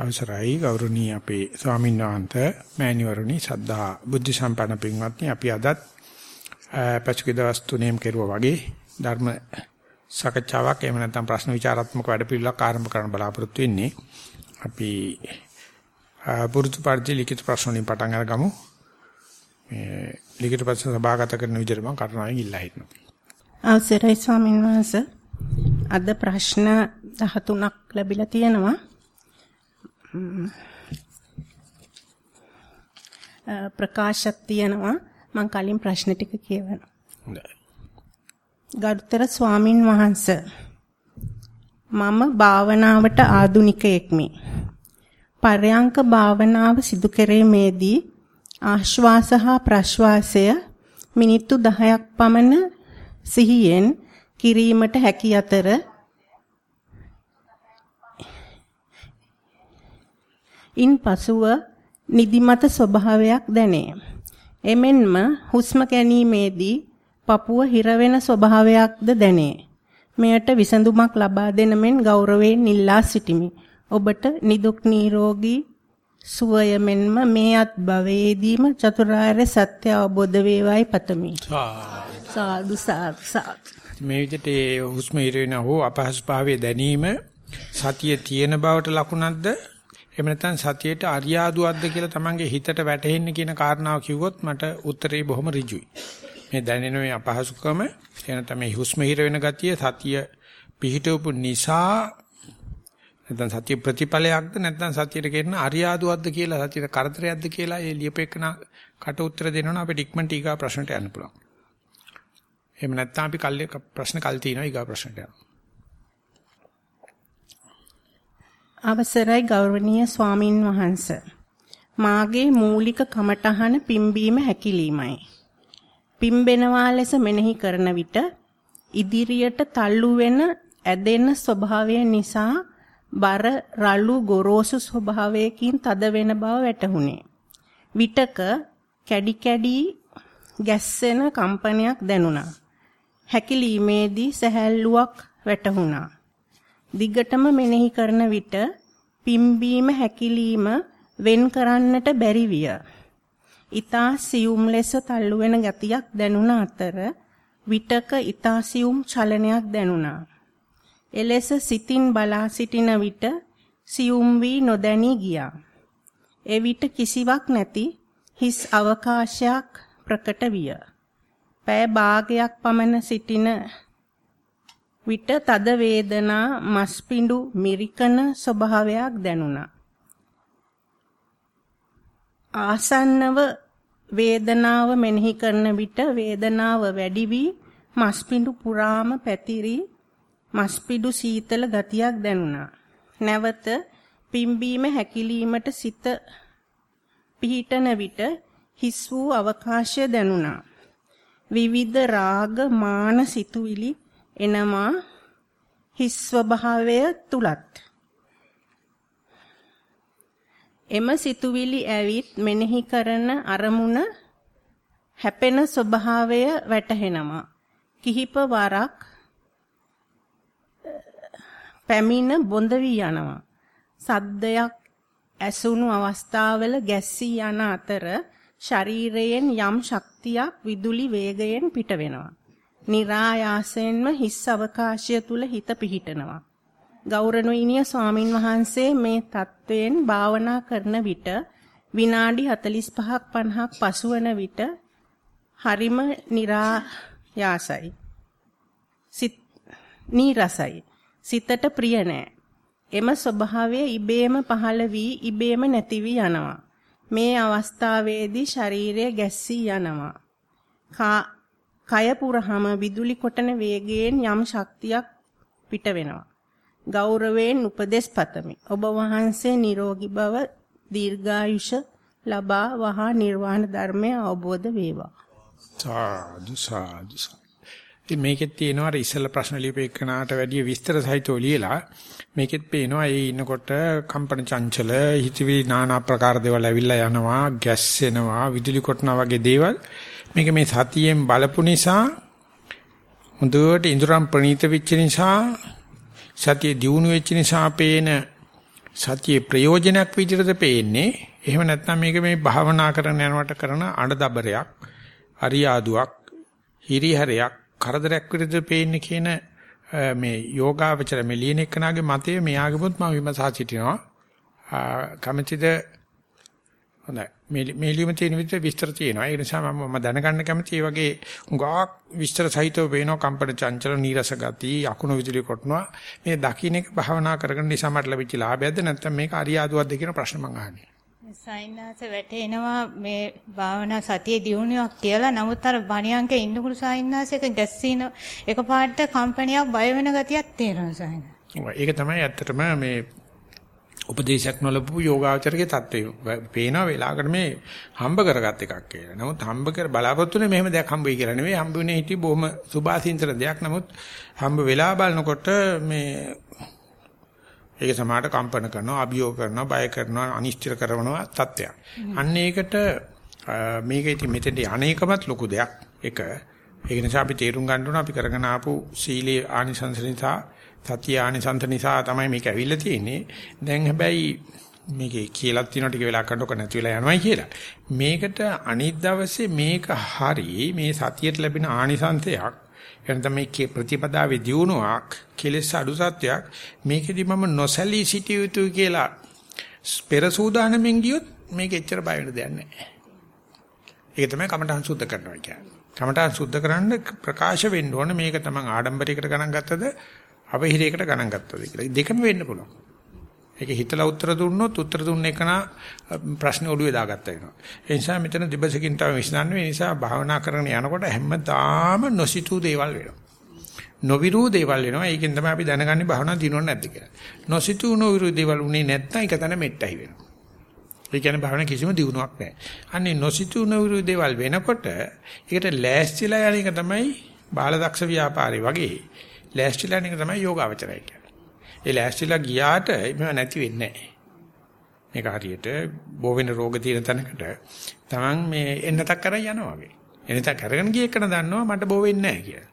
අවසරයි ගෞරවනීය අපේ ස්වාමීන් වහන්සේ මෑණිවරණි සද්ධා බුද්ධ සම්පන්න පින්වත්නි අපි අදත් පසුගිය දවස් තුනේම කෙරුවා වගේ ධර්ම සාකච්ඡාවක් එහෙම නැත්නම් ප්‍රශ්න විචාරාත්මක වැඩපිළිවෙලක් ආරම්භ කරන්න බලාපොරොත්තු වෙන්නේ. අපි පුරුදු පරිදි ලිඛිත ප්‍රශ්න වලින් පටන් අරගමු. මේ ලිඛිත ප්‍රශ්න සභාගත කරන විදිහට මම කරුණාවෙන් ඉල්ලා හිටිනවා. අවසරයි ස්වාමීන් වහන්සේ. අද ප්‍රශ්න 13ක් ලැබිලා තියෙනවා. ප්‍රකාශයක් තියෙනවා මම කලින් ප්‍රශ්න ටික කියවනවා. ගරුතර ස්වාමින් වහන්සේ මම භාවනාවට ආදුනිකයෙක්මි. පරයන්ක භාවනාව සිදු කෙරීමේදී ආශ්වාස හා ප්‍රශ්වාසය මිනිත්තු 10ක් පමණ සිහියෙන් කිරීමට හැකි අතර ඉන් පසුව නිදිමත ස්වභාවයක් දැනේ. එමෙන්ම හුස්ම ගැනීමේදී පපුව හිරවෙන ස්වභාවයක්ද දැනේ. මෙයට විසඳුමක් ලබා දෙන මෙන් ගෞරවයෙන් ඉල්ලා සිටිමි. ඔබට නිදුක් නිරෝගී සුවය මෙන්ම මේ අත් භවයේදීම චතුරාර්ය සත්‍ය අවබෝධ වේවායි පතමි. සාදු සාදු සාදු. මේ විදිහට හුස්ම හිරවෙන හෝ අපහසුභාවයේ දැනීම සතිය තියෙන බවට ලකුණක්ද එහෙම නැත්නම් සතියේට අරියාදුවක්ද කියලා තමන්ගේ හිතට වැටහෙන්නේ කියන කාරණාව කිව්වොත් මට උත්තරේ බොහොම ඍජුයි. මේ දැනෙන මේ අපහසුකම එන තමයි හුස්ම හිර වෙන ගතිය සතිය පිහිටවපු නිසා නැත්නම් සතිය ප්‍රතිඵලයක්ද නැත්නම් සතියට කියන අරියාදුවක්ද කියලා සතියට කරදරයක්ද කියලා ඒ ලියපෙකන කට උත්තර දෙනවනම් අපිට ඉක්මනට ඊගා ප්‍රශ්නට යන්න පුළුවන්. එහෙම නැත්නම් අපි කල්ලි ප්‍රශ්න කල් තියනවා ඊගා ප්‍රශ්නට යනවා. අවසරයි ගෞරවනීය ස්වාමින් වහන්ස. මාගේ මූලික කමටහන පිම්බීම හැකිලීමයි. පිම්බෙනවා ලෙස මෙනෙහි කරන විට ඉදිරියට තල්ලු වෙන ඇදෙන ස්වභාවය නිසා බර රළු ගොරෝසු ස්වභාවයකින් තද වෙන බව වැටහුණේ. විටක කැඩි කැඩි ගැස්සෙන කම්පනයක් දැනුණා. හැකිලීමේදී සැහැල්ලුවක් වැටහුණා. දිගටම මෙනෙහි කරන විට පිම්බීම හැකිලිම වෙන් කරන්නට බැරි විය. ඊතා සියුම් ලෙස තල්ලු වෙන ගතියක් දැනුණ අතර විටක ඊතා සියුම් චලනයක් දැනුණා. එලෙස සිතින් බලා සිටින විට සියුම් වී නොදැනී ගියා. එවිට කිසිවක් නැති හිස් අවකාශයක් ප්‍රකට විය. පෑ භාගයක් පමණ සිටින විට තද වේදනා මස්පිඬු මිරිකන ස්වභාවයක් දැනුණා. ආසන්නව වේදනාව මෙනෙහි කරන විට වේදනාව වැඩි වී මස්පිඬු පුරාම පැතිරි මස්පිඬු සීතල ගතියක් දැනුණා. නැවත පිම්බීම හැකිලීමට සිත පිහිටන විට හිස් වූ අවකාශය දැනුණා. විවිධ රාග මාන සිතුවිලි එනමා හිස් ස්වභාවය තුලත්. එම සිතුවිලි ඇවිත් මෙනෙහි කරන අරමුණ හැපෙන ස්වභාවය වැටහෙනවා. කිහිප වරක් පැමිණ බොඳ වී යනවා. සද්දයක් ඇසුණු අවස්ථාවල ගැස්සී යන අතර ශරීරයෙන් යම් ශක්තියක් විදුලි වේගයෙන් පිට වෙනවා. નિરાයාසයෙන්ම හිස් අවකාශය තුල හිත පිහිටනවා. ගෞරවනීය ස්වාමින් වහන්සේ මේ தත්වයෙන් භාවනා කරන විට විනාඩි 45ක් 50ක් පසුවන විට හරිම નિરાයාසයි. සිත නීරසයි. සිතට ප්‍රිය නෑ. එම ස්වභාවය ඉබේම පහළ වී ඉබේම නැති වී යනවා. මේ අවස්ථාවේදී ශරීරය ගැස්සී යනවා. කය පුරහම විදුලි කොටන වේගයෙන් යම් ශක්තියක් පිට වෙනවා. ගෞරවයෙන් උපදෙස් පතමි. ඔබ වහන්සේ නිරෝගී බව දීර්ඝායුෂ ලබා වහා නිර්වාණ ධර්මය අවබෝධ වේවා. සාදු සාදු. ඉතින් මේකෙත් තියෙනවා අර ඉස්සෙල්ලා ප්‍රශ්න ලියපේකනාට වැඩිය විස්තර සහිතව ලියලා මේකෙත් පේනවා ඒ ඉන්නකොට කම්පන චංචල හිතවිලි নানা ආකාර දේවල් ඇවිල්ලා යනවා ගැස්සෙනවා විදුලි කොටනවා වගේ දේවල් මේක මේ සතියෙන් බලපු නිසා හොඳට ඉඳුරම් ප්‍රනීත වෙච්ච නිසා සතිය දියුණු වෙච්ච නිසා පේන සතියේ ප්‍රයෝජනයක් විදිහට පේන්නේ. එහෙම නැත්නම් මේක මේ භාවනා කරන යනවට කරන අඬදබරයක්, අරියාදුවක්, හිරිහැරයක්, කරදරයක් විදිහට පේන්නේ කියන මේ යෝගාවචර මේ ලියන එකනාගේ මතය මෙයාගෙමුත් මම විමසා සිටිනවා. කමිටිද හොඳයි. මේ මේ ලියුම තියෙන විදිහට විස්තර තියෙනවා. ඒ නිසා මම දැනගන්න කැමතියි මේ වගේ උගාක් විස්තර සහිතව පේනවා කම්පන චංචල නීරස ගති අකුණු විදුලි කොටනවා. මේ දකින්න එක භාවනා කරගෙන නිසා මට ලැබිච්ච ලාභයක්ද නැත්නම් මේක අරියාදුවක්ද කියන ප්‍රශ්න මම අහන්නේ. සයින්නාස වැටෙනවා මේ භාවනා සතිය දියුණුවක් කියලා. නමුත් අර බණියන්ක ඉන්නකුළු සයින්නාස එක ගැස්සීන එකපාරට කම්පනියක් බය වෙන ගතියක් තියෙනවා සයින්නාස. ඒක තමයි ඇත්තටම මේ උපදේශයක් නොලබපු යෝගාචරයේ தත්ත්වය පේනවා වෙලාවකට මේ හම්බ කරගත් එකක් කියලා. නමුත් හම්බ කර බලාපොරොත්තුනේ මෙහෙම දෙයක් හම්බ වෙයි කියලා නෙවෙයි හම්බ වෙන්නේ හිටි බොහොම සුභාසින්තර දෙයක්. නමුත් හම්බ වෙලා බලනකොට මේ ඒක සමාහට කම්පන කරනවා, අභියෝග කරනවා, බය කරනවා, අනිශ්චිත කරනවා තත්ත්වයක්. අන්න ඒකට මේක ඉතින් මෙතෙන්ට අනේකමත් ලොකු දෙයක්. එක ඒක නිසා අපි තේරුම් ගන්න ඕන අපි කරගෙන ආපු සීලේ ආනිසංස නිසා සතිය ආනිසංස නිසා තමයි මේක ඇවිල්ලා තියෙන්නේ. දැන් හැබැයි මේකේ කියලා තියෙන ටික වෙලා කරනකොට නැති වෙලා යනවායි කියලා. මේකට අනිත් දවසේ මේක හරි මේ සතියට ලැබෙන ආනිසංසයක් එනතම මේ ප්‍රතිපදාවේ දියුණුවක් කෙලෙස් අඩු සත්‍යයක් මේකෙදි මම නොසැලී සිටිය යුතුයි කියලා පෙර සූදානමින් ගියොත් මේක එච්චර බය වෙන දෙයක් නැහැ. ඒක තමයි කමඨං සුද්ධ කරනවා කියන්නේ. කමඨං සුද්ධ කරන්න ප්‍රකාශ වෙන්න ඕන මේක තමයි ආඩම්බරයකට ගණන් ගත්තද අවහිරයකට ගණන් ගත්තද කියලා. දෙකම වෙන්න පුළුවන්. ඒක හිතලා උත්තර දුන්නොත් උත්තර දුන්න එකන ප්‍රශ්නේ ඔළුවේ දාගත්තා වෙනවා. ඒ නිසා මෙතන දෙබසකින් තමයි විශ්නන්නේ. ඒ නිසා භාවනා කරගෙන යනකොට හැමදාම නොසිතූ දේවල් වෙනවා. නොවිරූ දේවල් වෙනවා. ඒකෙන් තමයි අපි දැනගන්නේ භාවනා දිනුවන්නේ නැද්ද කියලා. නොසිතූ නොවිරූ දේවල් උනේ නැත්නම් ඒක තමයි මෙට්ටයි වෙනවා. ඒ කියන්නේ භාවනා කිසිම දියුණුවක් නැහැ. අන්නේ නොසිතූ නොවිරූ දේවල් වෙනකොට ඒකට ලෑස්තිලා යන එක තමයි බාලදක්ෂ ව්‍යාපාරේ වගේ ලෑස්තිලා යන එක තමයි යෝගාවචරය කියන්නේ. ඒ ලෑස්තිලා ගියාට මේව නැති වෙන්නේ නැහැ. මේක හරියට බෝ වෙන රෝග තියෙන තැනකට Taman මේ එන්නතක් කරන් යනවා වගේ. එන්නතක් අරගෙන ගිය එකන දන්නවා මට බෝ වෙන්නේ නැහැ කියලා.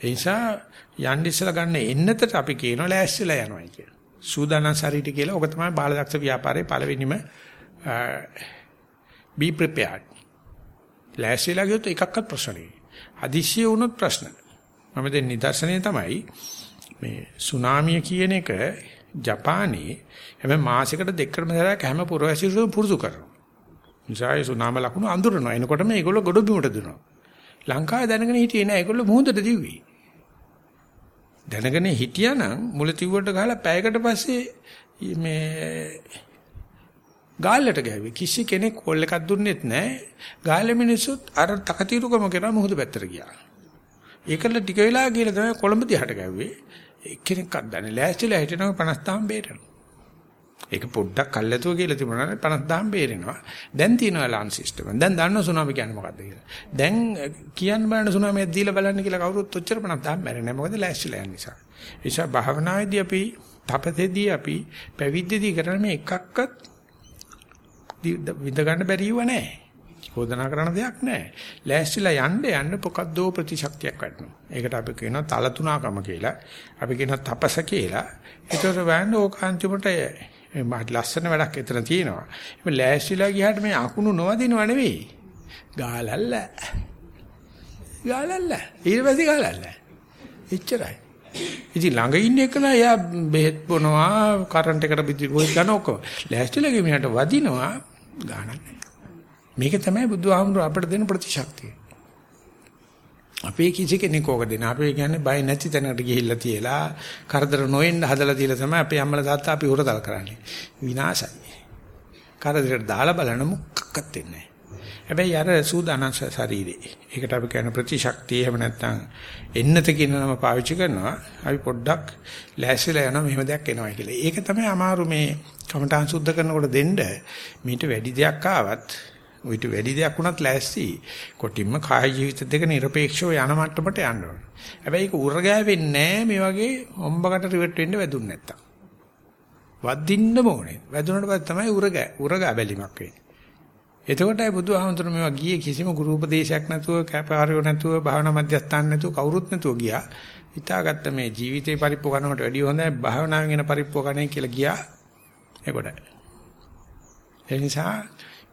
ඒ නිසා යන්න ඉස්සලා ගන්න එන්නතට අපි කියනවා ලෑස්තිලා යනවායි කියලා. සූදානම් ශරීරය කියලා ඔක තමයි බාලදක්ෂ ව්‍යාපාරයේ පළවෙනිම be prepared. ලෑස්තිලා ගියොත් එකක්වත් ප්‍රශ්න නෑ. හදිස්සිය වුණොත් ප්‍රශ්න. මම දෙන්න නිදර්ශනය තමයි මේ සුනාමිය කියන එක ජපානයේ හැම මාසයකට දෙකකටම සැරයක් හැම පුරවැසියෙකුම පුරුදු කරනවා. නිසායි සුනාම ලකුණු අඳුරනවා. එනකොටම ඒගොල්ලෝ ගොඩ බිමට දුනවා. ලංකාවේ දැනගෙන හිටියේ නෑ ඒගොල්ලෝ මුහුදට දිව්වේ. දැනගෙන හිටියානම් මුල තිව්වට ගහලා පැයකට පස්සේ මේ ගාල්ලට ගෑවේ කිසි කෙනෙක් කෝල් එකක් දුන්නෙත් නැහැ ගාල්ල මිනිස්සුත් අර තකතිරුකම කරා මුහුද පැත්තට ගියා ඒකල ටික වෙලා ගිහලා තමයි කොළඹ දිහාට ගැව්වේ. එක්කෙනෙක්වත් දන්නේ ලෑස්තිලා හිටිනවා 50000 බේරෙනවා. ඒක පොඩ්ඩක් කල්ැතුව කියලා තිබුණා 50000 බේරෙනවා. දැන් තියෙනවා ලෑන්ඩ් සිස්ටම්. දැන් දන්නවා සුනාමි කියන්නේ මොකක්ද කියලා. දැන් කියන්න බලන්න සුනාමියක් දීලා බලන්න කියලා කවුරුත් ඔච්චර 50000 බැරෙන්නේ නැහැ. මොකද ලෑස්තිලා යන නිසා. ඒ නිසා භාවනාවේදී අපි තපතේදී අපි පැවිද්දේදී කරන මේ එකක්වත් විඳ ගන්න බැරිව නැහැ. චෝදනා කරන දෙයක් නැහැ. ලෑස්තිලා යන්න යන්න මොකද්දෝ ප්‍රතිශක්තියක් වටනවා. ඒකට අපි කියනවා තලතුණකම කියලා. අපි කියනවා තපස කියලා. ඒතර වෑන්න ඕකාන්තිමට මහත් ලස්සන වැඩක් එතන තියෙනවා. මේ ලෑස්තිලා ගියාට මේ අකුණු නොවදිනව නෙවෙයි. ගාලල්ල. ගාලල්ල. ඊට පස්සේ ගාලල්ල. එච්චරයි. ඉතින් ළඟ ඉන්න එක නෑ එයා බෙහෙත් බොනවා කරන්ට් එකට බිදි පොයි ගන්න ඔක්කොම. ලෑස්තිලා ගිහින් වදිනවා ගානක් නෑ. මේක තමයි බුදුහාමුදුර අපිට දෙන ප්‍රතිශක්තිය. අපේ කිසි කෙනෙක් ඕක දෙන. අපේ කියන්නේ බය නැති තැනකට ගිහිල්ලා තියලා කරදර නොවෙන්න හදලා තියලා තමයි අපේ අම්මලා තාත්තා අපි උරතල් කරන්නේ. විනාශයි. කරදරට දාලා බලන මුක්කක්වත් වෙන්නේ හැබැයි අර සූදානම් ශරීරේ. ඒකට අපි කියන ප්‍රතිශක්තිය එහෙම නැත්නම් එන්නත කියන නම පාවිච්චි කරනවා. අපි පොඩ්ඩක් ලෑස්තිලා යනවා මෙහෙම දෙයක් එනවා කියලා. ඒක තමයි අමාරු මේ කමඨාන් සුද්ධ කරනකොට දෙන්න. මීට වැඩි දෙයක් ආවත් උවිත වැඩි දෙයක් වුණත් ලෑස්ති කොටින්ම කාය ජීවිත දෙක নিরপেক্ষව යන මට්ටමට යන්න ඕනේ. හැබැයි ඒක උර ගෑවෙන්නේ නැහැ මේ වගේ හොම්බකට රිවර්ට් වෙන්න වැදුන්නේ නැත්තම්. වදින්න ඕනේ. වැදුනට පස්සේ තමයි උර ගෑ උර ගෑබැලිමක් වෙන්නේ. එතකොටයි බුදුහාමුදුරු මේවා ගියේ කිසිම ගුරු උපදේශයක් නැතුව කැපාරියෝ නැතුව භාවනා මධ්‍යස්ථාන නැතුව කවුරුත් නැතුව ගියා. හිතාගත්ත මේ ජීවිතේ පරිප්පු කරනකට වැඩිය හොඳයි භාවනාවෙන් එන පරිප්පු කරන්නේ කියලා ගියා. ඒකට. ඒ නිසා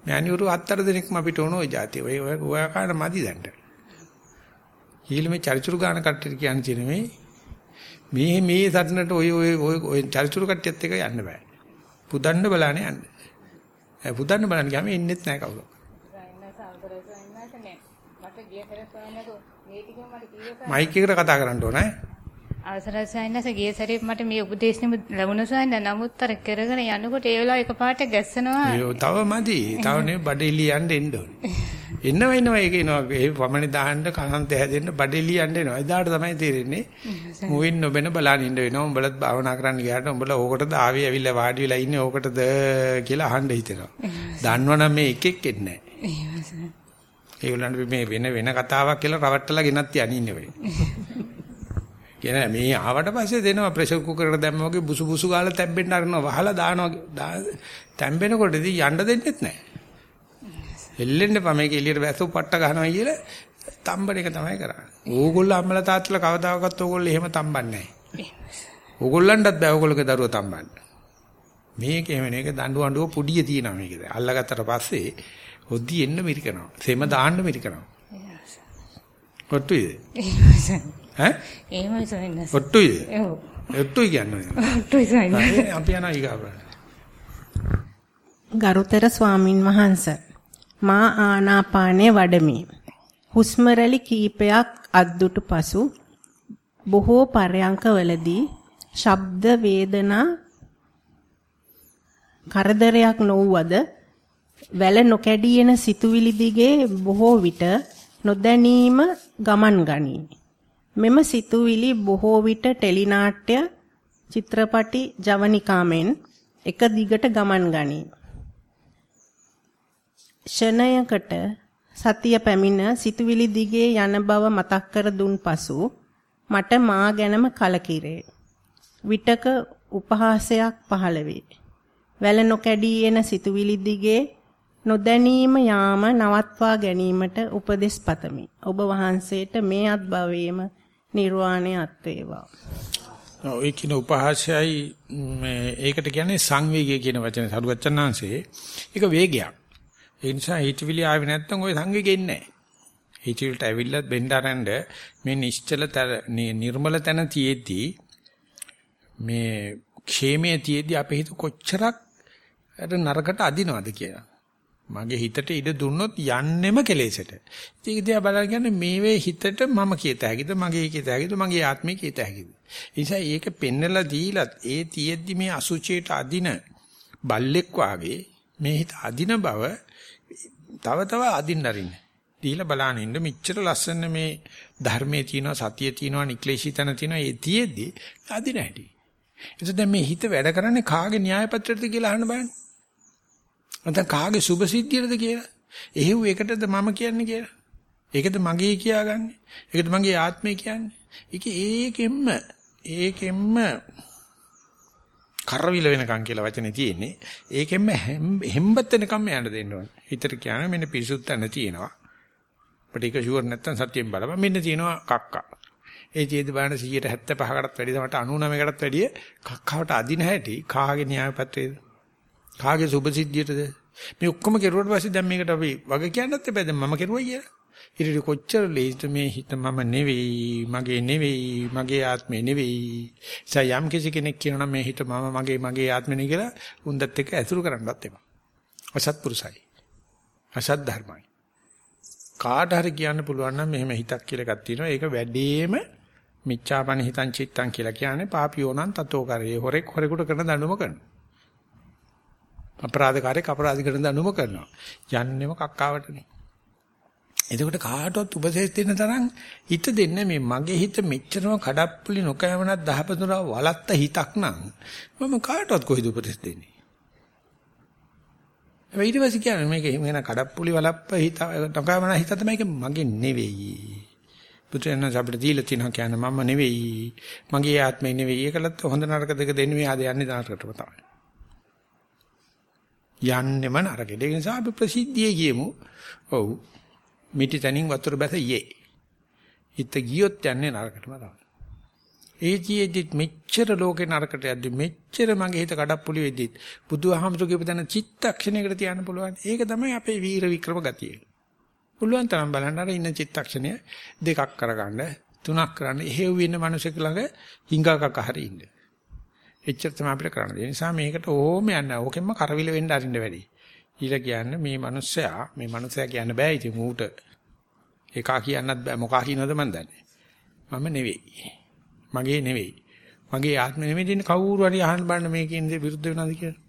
මෑණිවරු හතර දිනක්ම අපිට ඕන ওই જાතිය. ඔය ඔය ඔයා කාට මදි දැන්ට. ඊළඟ චරිචුරු ගාන කට්ටියට කියන්නේ තියෙන මේ මේ මේ සටනට ඔය ඔය ඔය චරිචුරු කට්ටියත් එක්ක යන්න බෑ. පුදන්න බලانے යන්න. ඒ පුදන්න බලන්න ගියාම එන්නෙත් නෑ කවුරු. මයික් එකට කතා කරන්න ඕන ඈ. අවසරයි සයන්ස ගිය සැරේ මට මේ උපදේශනෙම ලැබුණා සයන්ස නමුත් අර කරගෙන යනකොට ඒ වෙලාව එකපාරට ගැස්සනවා. තව මදි. තව නේ බඩෙලි යන්න එන්න ඕනේ. එනවා එනවා. ඒක එනවා. ඒ වමනේ දාන්න කහන්ත හැදෙන්න බඩෙලි යන්න එනවා. එදාට තමයි තේරෙන්නේ. මුවින් නොබෙන බලන් ඉන්න වෙනවා. උඹලත් භාවනා කරන්න ගියාට උඹලා ඕකටද ආවේ ඇවිල්ලා වාඩි වෙලා ඉන්නේ ඕකටද කියලා අහන්න හිතෙනවා. දන්නවනම් මේ එකෙක් එන්නේ නැහැ. ඒගොල්ලන්ට මේ වෙන වෙන කතාවක් කියලා රවට්ටලා ගෙනත් යන්නේ වෙයි කියන මේ ආවට පස්සේ දෙනවා ප්‍රෙෂර් කුකර් එකට දැම්ම වගේ බුසු බුසු ගාලා තැම්බෙන්න අරනවා වහලා දානවා තැම්බෙනකොටදී යන්න දෙන්නෙත් නැහැ. එල්ලෙන්න පා මේක එළියට වැස්සු පට්ට ගන්නවා කියලා තම්බන එක තමයි කරන්නේ. ඕගොල්ලෝ අම්මලා තාත්තලා කවදාකවත් ඕගොල්ලෝ එහෙම තම්බන්නේ නැහැ. ඕගොල්ලන්ටත් බෑ ඕගොල්ලෝගේ දරුවෝ තම්බන්න. මේක එහෙම නේ ඒක දඬු අඬුව පුඩිය තියෙනවා මේකද. අල්ලගත්තට පස්සේ හොද්දි එන්න මිරිකනවා. සෙම දාන්න මිරිකනවා. කොට්ටුයිද? ඈ? එහෙමයි සයන්ස. කොට්ටුයිද? ඔව්. ඔට්ටුයි කියන්නේ. ඔට්ටුයි සයන්ස. අපි යනවා ඊගාවට. ගරුතර ස්වාමින් වහන්සේ මා ආනාපානයේ වඩමි. හුස්ම රැලි කීපයක් අද්දුටු පසු බොහෝ පරයන්කවලදී ශබ්ද වේදනා කරදරයක් නොවුවද වැල නොකැඩී එන සිතුවිලි දිගේ බොහෝ විට නොදැනීම ගමන් ගනී. මෙම සිතුවිලි බොහෝ විට ටෙලිනාට්‍ය චිත්‍රපටි ජවනිකාමෙන් එක දිගට ගමන් ගනී. ෂණයකට සතිය පැමිණ සිතුවිලි දිගේ යන බව මතක් කර දුන් පසු මට මා ගැනම කලකිරේ. විටක උපහාසයක් පහළ වේ. වැල නොකැඩී එන සිතුවිලි දිගේ නොදැනීම යාම නවත්වා ගැනීමට උපදෙස් පතමි. ඔබ වහන්සේට මේ අත්භවයේම නිර්වාණය අත් වේවා. ඔය කියන උපහාසයයි මේ ඒකට කියන්නේ සංවේගය කියන වචනේ සරුවචනාංශේ ඒක වේගයක්. ඒ නිසා හිතවිලි ආවේ නැත්නම් ওই සංවේගෙ ඉන්නේ නැහැ. හිතවිලට ඇවිල්ලා බෙන්ඩරන්ඩ මේ නිශ්චල නිර්මල තන තියේදී මේ ക്ഷേමයේ තියේදී අපේ හිත කොච්චරක් අර නරකට අදිනවද කියලා. මගේ හිතට ඉඩ දුන්නොත් යන්නෙම කෙලෙසට. ඒක දිහා බලලා කියන්නේ මේ වේ හිතට මම කියත හැකිද මගේ කියත හැකිද මගේ ආත්මේ කියත හැකිද. ඒ නිසා ඒක පෙන්නලා දීලත් ඒ තියෙද්දි මේ අසුචියට අදින බල්ලෙක් වාගේ මේ හිත අදින බව තව තව අදින්න අරින්න. දීලා බලන්න ඉන්න මෙච්චර ලස්සන මේ ධර්මයේ තියෙනවා සතියේ තියෙනවා නික්ලේශී තන තියෙනවා ඒ තියෙද්දි අදින හැටි. එතකොට දැන් මේ හිත වැඩ කරන්නේ කාගේ න්‍යාය පත්‍රයටද කියලා අහන්න බලන්න. නැත්නම් කාගේ සුභ සිද්ධියටද කියලා. එහෙව් එකටද මම කියන්නේ කියලා. ඒකද මගේ කියාගන්නේ. ඒකද මගේ ආත්මය කියන්නේ. ඒක ඒකෙම්ම ඒකෙම්ම කරවිල වෙනකන් කියලා වචනේ තියෙන්නේ. ඒකෙන්ම හෙම්බත් වෙනකම් යන්න දෙන්න ඕනේ. හිතට කියන්නේ මෙන්න පිරිසුදු තැන තියෙනවා. අපිට ඒක ෂුවර් නැත්තම් සත්‍යයෙන් බලපන් මෙන්න තියෙනවා කක්කා. ඒ ජීවිත බලන 175කටත් වැඩි තමයි 99කටත් වැඩිය කක්කවට අදින හැටි කාගේ න්‍යාය පත්‍රයේද? කාගේ සුභසිද්ධියටද? මේ ඔක්කොම කෙරුවට පස්සේ දැන් මේකට අපි වග කියන්නත් එපා දැන් මම කෙරුවා කියලා. ඊට කොච්චර ලේසිද මේ හිත මම නෙවෙයි, මගේ නෙවෙයි, මගේ ආත්මේ නෙවෙයි. සයම් කිසි කෙනෙක් කියනවා මේ හිත මම මගේ මගේ ආත්මේ නෙවෙයි කියලා උන්දත් එක්ක ඇසුරු කරන්නවත් එපා. අසත්පුරුසයි. අසත් ධර්මයි. කාට හරි කියන්න පුළුවන් නම් මෙහෙම හිතක් කියලා එකක් තියෙනවා. ඒක වැඩිම මිච්ඡාපන හිතං චිත්තං කියලා කියන්නේ පාපියෝනං තතෝ කරේ. හොරෙක් හොරෙකුට කරන දඬුවම කරනවා. අපරාධකාරයෙක් අපරාධ කරන දඬුවම කරනවා. යන්නෙම කක්කාවටනේ. එතකොට කාටවත් උපදෙස් දෙන්න තරම් හිත දෙන්න මේ මගේ හිත මෙච්චරම කඩප්පුලි නොකෑමනක් දහපතුරා වලත්ත හිතක් නම් මම කාටවත් කොහෙද උපදෙස් දෙන්නේ? හැබැයි ඊට පස්සේ කියන්නේ මේක වෙන කඩප්පුලි වලප්ප හිත නොකෑමන හිත තමයි මගේ නෙවෙයි. පුතේන අපිට දීලා තියෙනවා කියන්නේ මම නෙවෙයි. මගේ ආත්මය නෙවෙයි. ඒකලත් හොඳ නරක දෙක දෙන්නේ. මේ ආද යන්නේ දානකටම තමයි. යන්නෙම නරකෙට ඒ නිසා අපි ප්‍රසිද්ධියේ ගියමු ඔව් මිටි තනින් වතුර බැස යේ. හිත ගියොත් යන්නේ නරකටම තමයි. ඒජීෙදිත් මෙච්චර ලෝකේ නරකට යද්දි මෙච්චර මගේ හිත කඩප්පුලි වෙද්දි බුදුහාමුදුරු කියපදන චිත්තක්ෂණයකට තියන්න පුළුවන්. ඒක තමයි අපේ වීර වික්‍රම ගතිය. පුළුවන් තරම් බලන්න අර ඉන්න චිත්තක්ෂණය දෙකක් කරගන්න තුනක් කරන්න එහෙව් වෙන මිනිසෙක් ළඟ හිඟාකක හරි ඉන්න. එච්චර තමයි අපිට කරන්න. ඒ නිසා මේකට ඕම යන්න. ඕකෙන්ම කරවිල වෙන්න අරින්න වැඩි. ඊළ කියන්නේ මේ මිනිස්සයා මේ මිනිස්සයා කියන්න බෑ ඉතින් ඌට එකා කියන්නත් බෑ මොකා කියනවද මන් දන්නේ. මම නෙවෙයි. මගේ නෙවෙයි. මගේ ආත්ම නෙමෙයි දෙන්නේ කවුරු හරි අහන්න බලන්න මේකෙන් විරුද්ධ වෙනවද කියලා.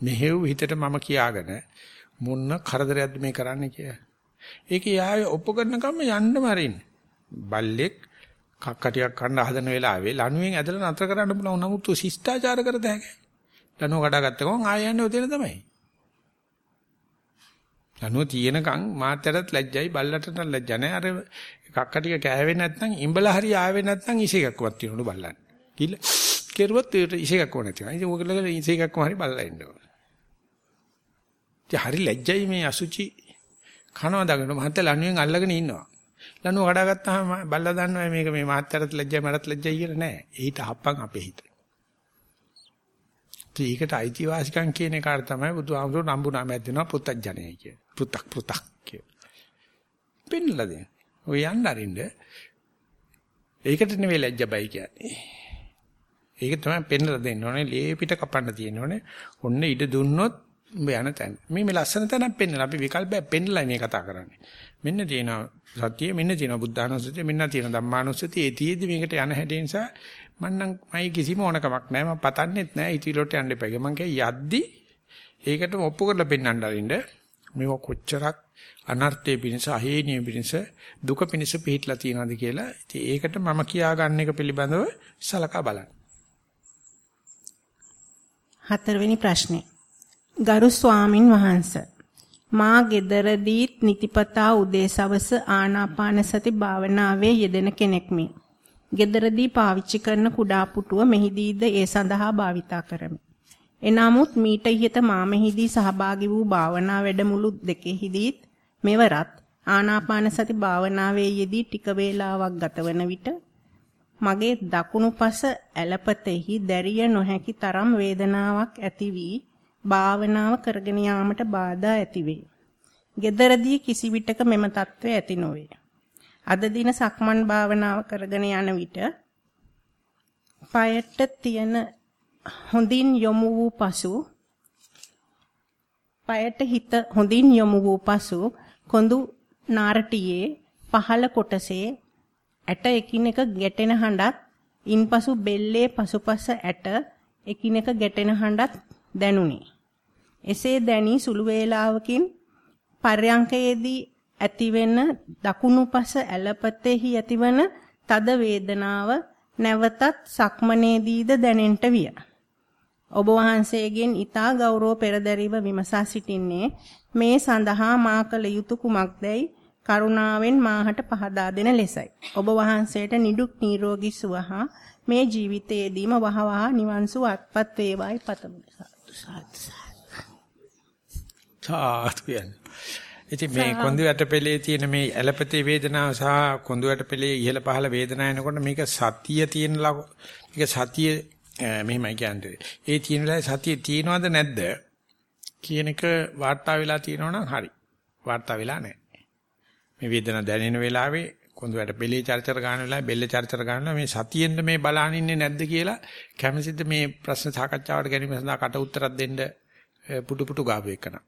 මෙහෙව් හිතට මම කියාගෙන මොන කරදරයක්ද මේ කරන්නේ කියලා. ඒක යාවේ ඔප්පු කරනකම් යන්නම අරින්න. බල්ලෙක් කක්කටියක් කන්න හදන වෙලාවේ ලණුවෙන් ඇදලා නතර කරන්න පුළුවන් නමුත් ශිෂ්ටාචාර කරද හැකේ. ලණුව කඩාගත්ත ගමන් ආය යන්නේ ඔතන තමයි. ලණුව තියෙනකන් මාත්‍යරත් ලැජ්ජයි බල්ලටත් ලැජ්ජ නැහැ. අර කක්කටිය කෑවේ නැත්නම් ඉඹලා හරි ආවේ නැත්නම් ඉසේකක්වත් තියනලු බල්ලන්. කිල්ල කෙරුවොත් ඒකට ඉසේකක්ව නැති වෙනවා. ඉතින් ඔයගොල්ලෝ ඉසේකක්ව හරි බල්ලා ඉන්න ඕන. ඉතින් හරි ලැජ්ජයි මේ අසුචි කනවා දගෙන මහත් ලණුවෙන් අල්ලගෙන ඉන්නවා. ලණුව කඩාගත්තාම බල්ලා දන්නවා මේක මේ මාත්‍යරත් ලැජ්ජයි මටත් ලැජ්ජයි කියලා නෑ. ඊට හප්පන් අපේ හිත. ඒකට අයිතිවාසිකම් කියන එකට තමයි බුදුහාමුදුරුවෝ නම්බු නාමයක් දෙනවා පුත්තජනයයි කිය. පුත්තක් පුත්තක් කිය. පෙන්නලා දෙන්න. ඔය යන්න අරින්න. ඒකට නෙවෙයි ලැජ්ජබයි කියන්නේ. ඒක තමයි පෙන්නලා දෙන්න ඕනේ. ලේ පිට කපන්න තියෙන ඕනේ. ඔන්න ඉඩ දුන්නොත් උඹ යන තැන. මේ මේ ලස්සන තැනක් පෙන්නලා අපි විකල්පයක් පෙන්නලා මේ කතා කරන්නේ. මෙන්න තියෙනවා සතිය, මෙන්න තියෙනවා බුද්ධානුස්සතිය, මෙන්න තියෙනවා ධම්මානුස්සතිය. ඒ තියෙද්දි මේකට යන හැටි නිසා මන්නම් මයි කිසිම ඕනකමක් නැහැ. මම පතන්නෙත් නැහැ. ඉතිරියට යන්න එපා. මම කිය යද්දි ඒකට ඔප්පු කරලා පෙන්නන්න අරින්න. මේක කොච්චරක් අනර්ථයේ පිණිස අහේනිය පිණිස දුක පිණිස පිටලා තියනවාද කියලා. ඉතින් ඒකට මම කියා ගන්න එක පිළිබඳව සලකා බලන්න. හතරවෙනි ප්‍රශ්නේ. ගරු ස්වාමින් වහන්සේ මා gederදීත් නිතිපතා උදේ සවස ආනාපාන සති භාවනාවේ යෙදෙන කෙනෙක්මි. gederදී පාවිච්චි කරන කුඩා පුටුව මෙහිදීද ඒ සඳහා භාවිතා කරමි. එනමුත් මීට ඉහත මා මෙහිදී සහභාගී වූ භාවනා වැඩමුළු දෙකෙහිදීත් මෙවරත් ආනාපාන සති භාවනාවේ යෙදී ටික වේලාවක් ගතවන විට මගේ දකුණු පස ඇලපතෙහි දැරිය නොහැකි තරම් වේදනාවක් ඇති වී භාවනාව කරගෙන යාමට බාධා ඇතිවේ. gederදී කිසි විටක මෙම తත්වය ඇති නොවේ. අද දින සක්මන් භාවනාව කරගෙන යන විට පයට තියෙන හොඳින් යොමු වූ පසු පයට හිත හොඳින් යොමු වූ පසු කොඳු නාරටියේ පහළ කොටසේ ඇට එකිනෙක ගැටෙන හඬත් ඉන්පසු බෙල්ලේ පසුපස ඇට එකිනෙක ගැටෙන හඬත් දැනුනි. එසේ දැනි සුළු වේලාවකින් පර්යංකයේදී ඇතිවෙන දකුණුපස ඇලපතෙහි ඇතිවන තද වේදනාව නැවතත් සක්මනේදීද දැනෙන්නට විය. ඔබ වහන්සේගෙන් ඊතා ගෞරව පෙරදරිව විමසා සිටින්නේ මේ සඳහා මා කළ යුතු කුමක්දයි කරුණාවෙන් මාහට පහදා දෙන ලෙසයි. ඔබ වහන්සේට නිදුක් නිරෝගී සුව හා මේ ජීවිතයේදීම වහවහ නිවන් සුව අත්පත් වේවායි පතමි. සාදු ඉතින් මේ කොඳු යටපෙලේ තියෙන මේ ඇලපතේ වේදනාව සහ කොඳු යටපෙලේ ඉහළ පහළ වේදනාව එනකොට මේක සතිය තියෙන මේක සතිය මෙහෙමයි කියන්නේ. ඒ තියෙන වෙලාවේ සතිය තියෙනවද නැද්ද කියන එක වාර්තා වෙලා තියෙනවනම් හරි. වාර්තා වෙලා නැහැ. මේ වේදනාව දැනෙන වෙලාවේ කොඳු වැට බෙලේ චර්චර ගන්න වෙලාවේ බෙල්ල චර්චර ගන්නවා මේ සතියෙන්ද මේ බලහන් ඉන්නේ නැද්ද කියලා කැමසිද්ද මේ ප්‍රශ්න සාකච්ඡාවට ගැනීම සඳහා කට උත්තරක් දෙන්න පුටු පුටු ගාපු එකන.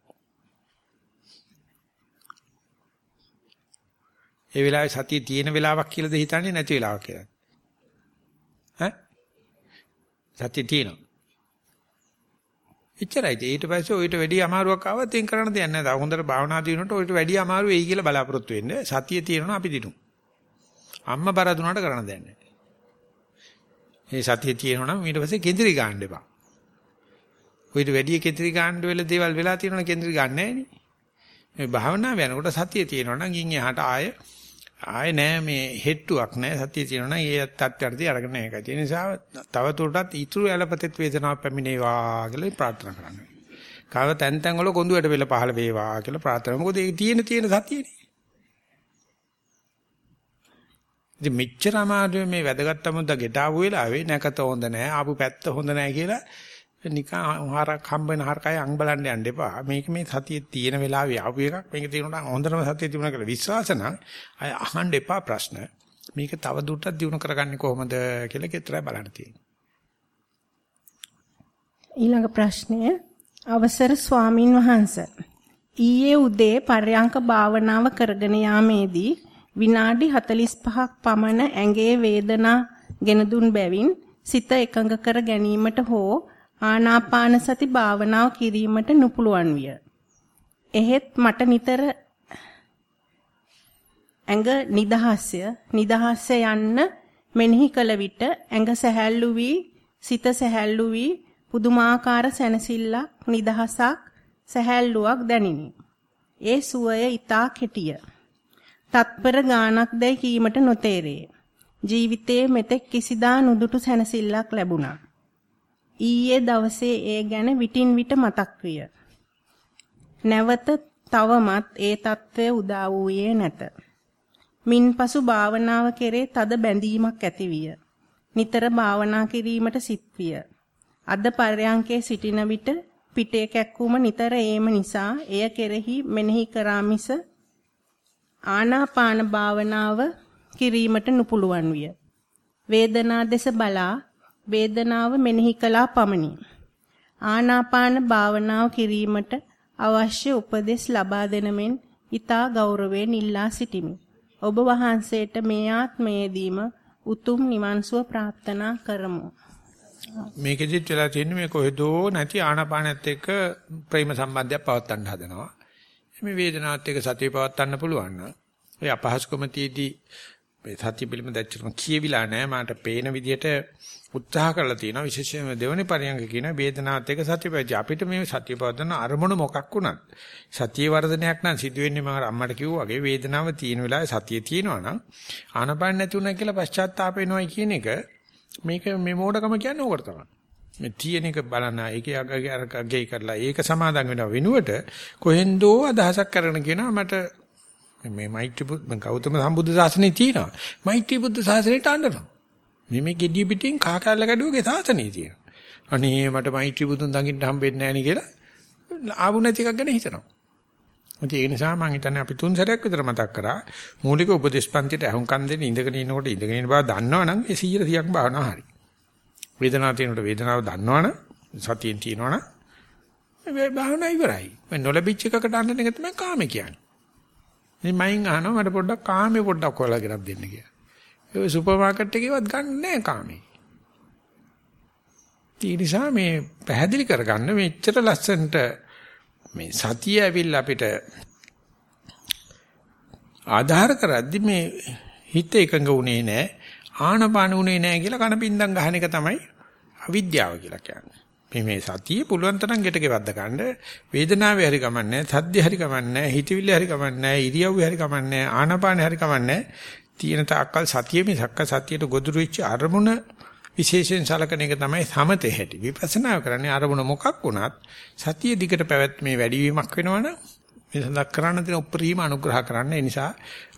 ඒ වෙලාවේ සතිය තියෙන වෙලාවක් කියලාද හිතන්නේ නැති වෙලාවක් කියලා. ඈ? සතිය තියෙනවා. එච්චරයි. ඊට පස්සේ ඔయిత වැඩි අමාරුවක් ආවත් එන් කරන්න දෙයක් නැහැ. තව හොඳට භාවනා දිනුනට ඔయిత වැඩි අමාරු වෙයි කියලා බලාපොරොත්තු වෙන්න. සතිය තියෙනවා අපි දිනු. අම්මා පරදුනාට කරන්න දෙයක් නැහැ. මේ සතිය තියෙනවා නම් ඊට පස්සේ කේන්ද්‍රී ගන්න එපා. ඔయిత වැඩි කේන්ද්‍රී ගන්න වෙල දේවල් වෙලා තියෙනවා කේන්ද්‍රී ගන්න නැහැ නේ. මේ භාවනාව යනකොට සතිය තියෙනවා නම් ගින් එහාට ආයේ ආයේ නෑ මේ හෙට්ටුවක් නෑ සතිය තියෙනවා නම් ඒ තත්ත්වයටදී අරගෙන ඒකයි. ඒ නිසා තව දුරටත් ඊතුරු යලපතෙත් වේදනාවක් පැමිණේවා කියලා ප්‍රාර්ථනා කරනවා. කව තැන් තැන් වල කොඳුයට වෙල පහළ වේවා කියලා ප්‍රාර්ථනා. මොකද ඒ තියෙන තියෙන සතියනේ. ඉතින් මෙච්චර අමාරුවේ මේ වැදගත් අමුද්ද ගෙට ආපු වෙලාවේ නැකත හොඳ නැහැ ආපු පැත්ත හොඳ නැහැ කියලා නිකන් හරක් හම්බ වෙන හරකයි අං බලන්න යන්න එපා. මේක මේ සතියේ තියෙන වෙලාවේ ආපු එකක්. මේක තියෙනවා හොඳටම සතියේ තිබුණා කියලා විශ්වාස නම් අය අහන්න එපා ප්‍රශ්න. මේක තව දුරටත් දිනු කරගන්නේ කොහොමද කියලා විතරයි බලන්න තියෙන්නේ. ඊළඟ ප්‍රශ්නය අවසර ස්වාමින් වහන්සේ ඊයේ උදේ පර්යංක භාවනාව කරගෙන යාමේදී විනාඩි 45ක් පමණ ඇඟේ වේදනා ගෙන දුන් බැවින් සිත එකඟ කර ගැනීමට හෝ ආනාපාන සති භාවනාව කිරීමට නුපුළුවන් විය. එහෙත් මට නිතර ඇඟ නිදහස්ය නිදහස්ය යන්න මෙනෙහි කළ විට ඇඟ සැහැල්ලු වී සිත සැහැල්ලු වී පුදුමාකාර සැනසෙල්ලක් නිදහසක් සැහැල්ලුවක් දැනිනි. ඒ සුවය ඊතා කෙටිය. තත්පර ගානක් දැයි කීමට නොතේරේ. ජීවිතයේ මෙතෙක් කිසිදා නුදුටු සැනසෙල්ලක් ලැබුණා. ඊයේ දවසේ ඒ ගැන විටින් විට මතක් විය. නැවත තවමත් ඒ తත්වය උදා වූයේ නැත. මින්පසු භාවනාව කෙරේ තද බැඳීමක් ඇතිවිය. නිතර භාවනා කිරීමට සිත් විය. අද පරයන්කේ සිටින විට පිටේ කැක්කුම නිතර ඒම නිසා එය කෙරෙහි මෙනෙහි කරා මිස ආනාපාන භාවනාව කිරීමට නුපුළුවන් විය. වේදනා දෙස බලා වේදනාව මෙනෙහි කළා පමණි. ආනාපාන භාවනාව කිරීමට අවශ්‍ය උපදෙස් ලබා දෙන මෙන් ඊතා ගෞරවයෙන් ඉල්ලා සිටිමි. ඔබ වහන්සේට මේ ආත්මයේදීම උතුම් නිවන් සුව ප්‍රාර්ථනා කරමු. මේකෙදිත් වෙලා තියෙන්නේ මේ කොහෙදෝ නැති ආනාපානත් එක්ක ප්‍රේම සම්බන්ධයක් පවත්වන්න හදනවා. මේ වේදනාවත් එක්ක සතිය පවත්වන්න පුළුවන් නම් ඔය අපහසුකම තියදී මේ සතිය පිළිබඳ ඇත්තටම කියවිලා නැහැ. මාට පේන විදිහට උත්සාහ කරලා තියෙනවා විශේෂයෙන්ම දෙවනි පරියන්ක කියන වේදනාවත් එක්ක සතිය පැවැත්ති. අපිට මේ සතිය පවත්වන අරමුණ මොකක් වුණත් සතිය වර්ධනයක් නම් සිදු වෙන්නේ මම අම්මට කිව්වා වගේ වේදනාව තියෙන වෙලාවේ සතිය තියෙනවා නම් ආනපාන නැති උනා කියලා පශ්චාත්තාප වෙනවයි කියන එක මේක මේ මෝඩකම කියන්නේ ඕකට තමයි. මේ තියෙන එක බලන ඒකේ අගගේ කරලා ඒක සමාදන් වෙනව වෙනුවට කොහෙන්දෝ අදහසක් කරගෙන කියනවා මට මේ මෛත්‍රී බුද් ගෞතම සම්බුද්ධ ශාසනයේ තියෙනවා. මෛත්‍රී බුද්ධ ශාසනයට අඬනවා. මේ මේ gediy පිටින් කහ කැල්ල ගැඩුවගේ ශාසනයේ තියෙනවා. අනේ මට මෛත්‍රී බුදුන් දකින්න හම්බෙන්නේ නැහැ නේ කියලා ආවු නැති එකක් ගැන හිතනවා. ඒ නිසා මම හිතන්නේ අපි තුන් සැරයක් විතර මතක් කරා මූලික උපදේශ පන්තිට අහුම්කම් දෙන්න ඉඳගෙන ඉන්නකොට ඉඳගෙන ඉන්න බව දන්නවනම් ඒ 100 100ක් භාවනා හරි. වේදනාව තියෙනකොට වේදනාව දන්නවනම් සතියෙන් තියෙනවනම් මේ භාවනා ඉවරයි. මේ නොලැබිච්ච එකකට අඬන එක තමයි කාමේ කියන්නේ. ඉතින් මයින් අහනවා මට පොඩ්ඩක් කාමේ පොඩ්ඩක් හොයලා ගෙනත් දෙන්න කියලා. ඒ සුපර් මාකට් එකේවත් ගන්න නෑ කාමේ. ඒ නිසා මේ පැහැදිලි කරගන්න මෙච්චර ලස්සනට මේ සතිය ඇවිල්ලා අපිට ආධාර කරද්දි මේ හිත එකඟ වුණේ නෑ ආනපාන වුණේ නෑ කියලා කනපින්දම් ගහන එක තමයි අවිද්‍යාව කියලා කියන්නේ. මේ මේ සතිය පුළුවන් තරම් ගෙට ගෙවද්ද ගන්න. වේදනාවේ හරි කමන්නේ සද්ද හරි කමන්නේ හිතවිල්ල හරි කමන්නේ ඉරියව්වේ හරි කමන්නේ ආනපානේ හරි කමන්නේ තියෙන තාක්කල් සතිය මිසක්ක සතියට ගොදුරු වෙච්ච අරමුණ විශේෂයෙන් සලකන එක තමයි සමතේ හැටි. විපස්සනා කරන්නේ අරමුණ මොකක් වුණත් සතිය දිගට පැවැත්මේ වැඩිවීමක් වෙනවනම් මේ සඳහන් කරන්න තියෙන උපරිම අනුග්‍රහ කරන්න. ඒ නිසා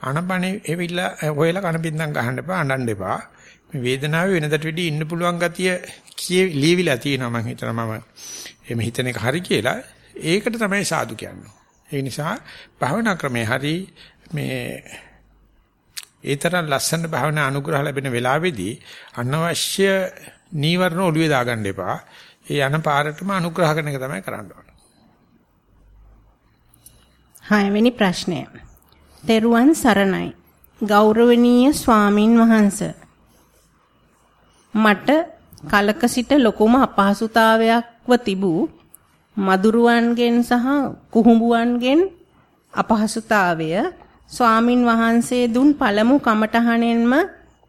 ආනපානේ එවිලා හොයලා කන බින්දම් ගහන්න එපා අඬන්න එපා. මේ වේදනාවේ වෙනදට වැඩි ඉන්න පුළුවන් ගතිය කිය ලියවිලා තියෙනවා මම හිතනවා මම එහෙම හිතන එක හරි කියලා ඒකට තමයි සාදු කියන්නේ. ඒ නිසා භාවනා ක්‍රමේ හරි මේ ඒතරම් ලස්සන භාවනා අනුග්‍රහ ලැබෙන වෙලාවේදී අනවශ්‍ය නීවරණ ඔළුවේ දාගන්න එපා. ඒ යන පාරටම අනුග්‍රහ කරන එක තමයි කරන්න ඕනේ. හයවෙනි ප්‍රශ්නය. තෙරුවන් සරණයි. ගෞරවනීය ස්වාමින් වහන්සේ මට කලක සිට ලොකුම අපහසුතාවයක්ව තිබූ මදුරුවන්ගෙන් සහ කුහුඹුවන්ගෙන් අපහසුතාවය ස්වාමින් වහන්සේ දුන් පළමු කමටහනෙන්ම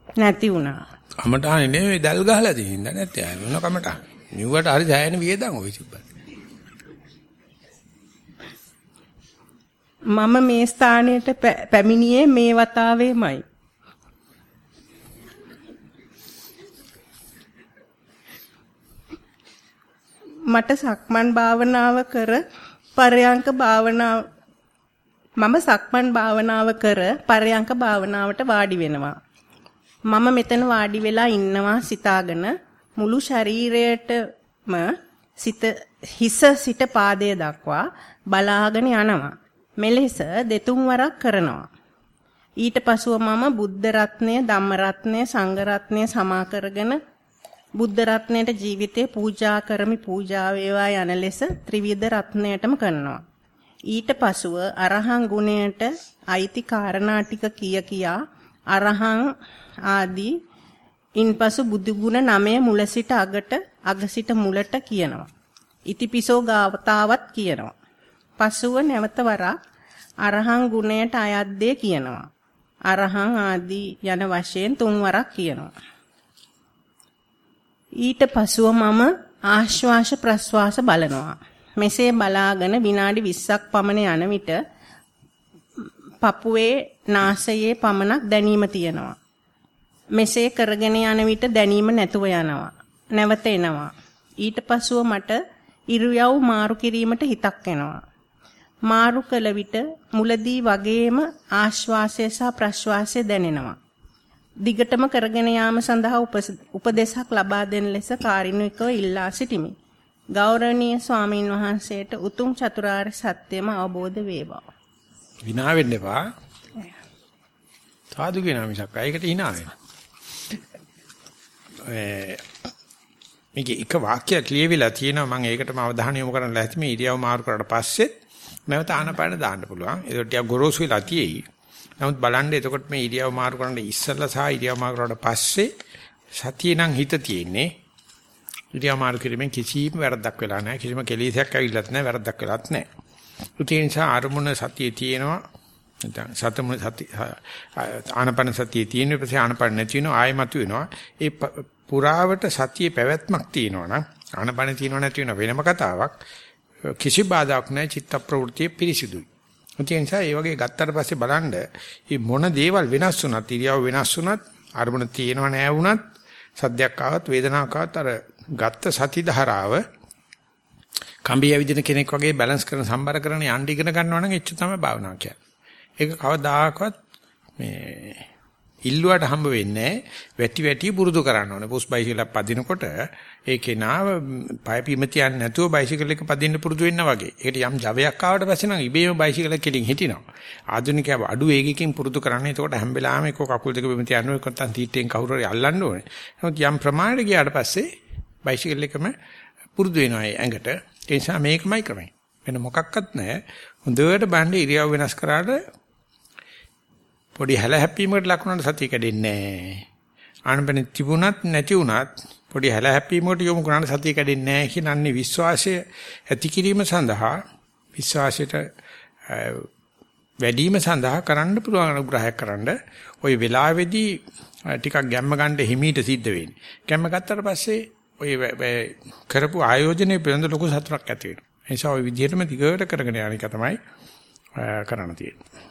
නැති වුණා. කමටහනේ නෙවෙයි දැල් ගහලා දින්න නැත්නම් ආය මොන කමටහන. නිව්වට හරි දැයන වියදම් ඔය තිබ්බා. මම මේ ස්ථානයට පැමිණියේ මේ වතාවේමයි. මට සක්මන් භාවනාව කර පරයන්ක භාවනාව මම සක්මන් භාවනාව කර පරයන්ක භාවනාවට වාඩි වෙනවා. මම මෙතන වාඩි වෙලා ඉන්නවා සිතාගෙන මුළු ශරීරයටම සිත හිස සිට පාදය දක්වා බලාගෙන යනවා. මෙලෙස දෙතුන් වරක් කරනවා. ඊට පසුව මම බුද්ධ රත්නය, ධම්ම රත්නය, සංඝ රත්නය සමා කරගෙන බුද්ධ රත්නයට ජීවිතේ පූජා කරමි පූජා වේවා යන ලෙස ත්‍රිවිධ රත්නයටම කරනවා. ඊට පසුව අරහං ගුණයට අයිති කාරණා ටික කිය කියා අරහං ආදී ඉන්පසු බුදු ගුණ නමය මුල සිට අගට අග සිට මුලට කියනවා. ඉතිපිසෝ ගාවතාවත් කියනවා. පසුව නැවත වරක් අරහං ගුණයට අයත් දේ කියනවා. අරහං ආදී යන වශයෙන් තුන්වරක් කියනවා. ඊට පසුව මම ආශ්වාස ප්‍රශ්වාස බලනවා. මෙසේ බලාගෙන විනාඩි 20ක් පමණ යන විට පපුවේ නාසයේ පමණක් දැනීම තියෙනවා. මෙසේ කරගෙන යන විට දැනීම නැතුව යනවා. නැවත එනවා. ඊට පසුව මට ඉරියව් මාරු කිරීමට හිතක් එනවා. මාරු කළ විට මුලදී වගේම ආශ්වාසය සහ ප්‍රශ්වාසය දැනෙනවා. දිගටම කරගෙන යාම සඳහා උපදේශක් ලබා දෙන ලෙස කාරුණිකව ඉල්ලා සිටිමි. ගෞරවනීය ස්වාමින් වහන්සේට උතුම් චතුරාර්ය සත්‍යම අවබෝධ වේවා. විනා වෙන්න එපා. සාදු කියනා මිසක් අයකට hina වෙන. මේක එක වාක්‍යයක් ලියවිලා තියෙනවා මම ඒකටම අවධානය යොමු කරන්න ලැහැති මේ ඉරියව් මාරු කරලා පස්සේ නැවත ආනපාන දාන්න පුළුවන්. ඒක ටිකක් ගොරෝසු වෙලා තියෙයි. නමුත් බලන්න එතකොට මේ ඉරියව් මාරු කරන්න ඉස්සෙල්ලා සහ ඉරියව් මාරු කරලා පස්සේ සතිය නම් හිත තියෙන්නේ. ඉරියව් මාරු කිරීමෙන් කිසිම වැරද්දක් වෙලා නැහැ. කිසිම කෙලෙසයක් ඇවිල්ලත් නැහැ. වැරද්දක් වෙලත් නැහැ. ඒ නිසා අරමුණ සතියේ තියෙනවා. නැත්නම් සතමුණ සති ආනපන සතියේ තියෙන පස්සේ ආනපන නැති වෙනවා ආයෙමතු වෙනවා. ඒ පුරාවට සතියේ පැවැත්මක් තියෙනවා නම් ආනපන තියෙනව නැති වෙන වෙනම කතාවක්. කිසි බාධාක් නැහැ චිත්ත ප්‍රවෘත්තිය පිරිසිදුයි. ඒ නිසා ඒ වගේ ගත්තට පස්සේ බලන්න මේ මොන දේවල් වෙනස් වුණත් ඉරියව් වෙනස් වුණත් අරමුණ තියෙනව නෑ වුණත් සද්දයක් ආවත් වේදනාවක් ආවත් අර ගත්ත සති ධාරාව කම්බිය විදින කෙනෙක් වගේ බැලන්ස් කරන සම්බර කරන යන්න ඉගෙන ගන්නවා නම් එච්ච තමයි භාවනාව කියන්නේ. ඒක කවදාකවත් මේ ඉල්ලුවට හම්බ වෙන්නේ වැටි වැටි පුරුදු කරන්න ඕනේ. පුස් බයිසිකලක් පදිනකොට ඒකේ නාව පය පිම තියන්නේ නැතුව බයිසිකල් එක පදින්න පුරුදු වෙන්න වගේ. ඒකට යම් ජවයක් ආවට පස්සේ නම් ඉබේම බයිසිකල් එක කෙලින් හිටිනවා. ආධුනිකයා අඩු වේගකින් පුරුදු කරන්නේ. එතකොට හැම වෙලාවෙම එක කකුල් දෙක බිම තියන්න ඕනේ. නැත්නම් තීට්ටෙන් කවුරු හරි අල්ලන්න ඕනේ. නමුත් යම් ප්‍රමාණයකට ගියාට පස්සේ බයිසිකල් එකම පුරුදු වෙනවා ඇඟට. ඒ නිසා මේකමයි ක්‍රමය. වෙන මොකක්වත් නැහැ. හොඳට බණ්ඩේ ඉරියව් වෙනස් කරාට පොඩි හැල හැප්පීමකට ලකුණට සතිය කැඩෙන්නේ නැහැ. ආනපන තිබුණත් නැති වුණත් පොඩි හැල හැප්පීමකට යොමු කරාට සතිය කැඩෙන්නේ නැහැ කියනන්නේ විශ්වාසය ඇති කිරීම සඳහා විශ්වාසයට වැඩිම සඳහා කරන්න පුළුවන් අනුග්‍රහයක් කරන්න ওই වෙලාවේදී ටිකක් ගැම්ම ගන්න හිමීට සිද්ධ වෙන්නේ. ගැම්ම ගත්තට පස්සේ ඔය කරපු ආයෝජනයේ පිළිඳ ලොකු සතුටක් ඇති වෙනවා. ඒ නිසා ওই විදිහටම දිගට කරගෙන යන එක තමයි කරන්න තියෙන්නේ.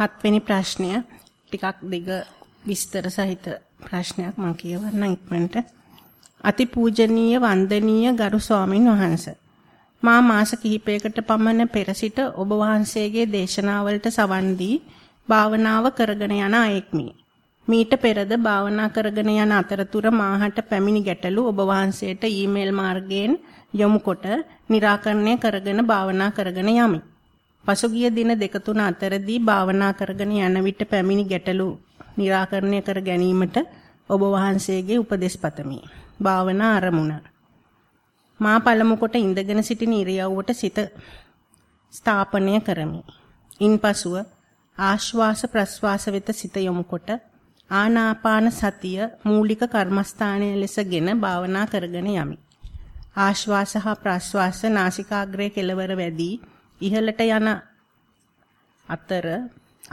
හත්වෙනි ප්‍රශ්නය ටිකක් දිග විස්තර සහිත ප්‍රශ්නයක් මම කියවන්නම් ඉක්මනට. අතිපූජනීය වන්දනීය ගරු ස්වාමින් වහන්සේ මා මාස කිහිපයකට පමණ පෙර සිට ඔබ වහන්සේගේ දේශනාවලට සවන් දී භාවනාව කරගෙන යන අයෙක්මි. මීට පෙරද භාවනා කරගෙන යන අතරතුර මාහට පැමිණි ගැටලු ඔබ වහන්සේට ඊමේල් මාර්ගයෙන් යොමු කොට निराකරණය කරගෙන භාවනා කරගෙන යමි. පසුගිය දින දෙක තුන අතරදී භාවනා කරගෙන යන විට පැමිණි ගැටලු निराකරණය කර ගැනීමට ඔබ වහන්සේගේ උපදෙස් පතමි. භාවනා ආරමුණ. මා පළමු කොට ඉඳගෙන සිටින ඉරියව්වට සිත ස්ථාපනය කරමි. ඉන්පසුව ආශ්වාස ප්‍රශ්වාස වෙත සිත යොමු කොට ආනාපාන සතිය මූලික කර්මස්ථානයේ ලෙසගෙන භාවනා කරගෙන යමි. ආශ්වාස හා ප්‍රශ්වාස නාසිකාග්‍රයේ කෙළවර වැඩි ඉහළට යන අතර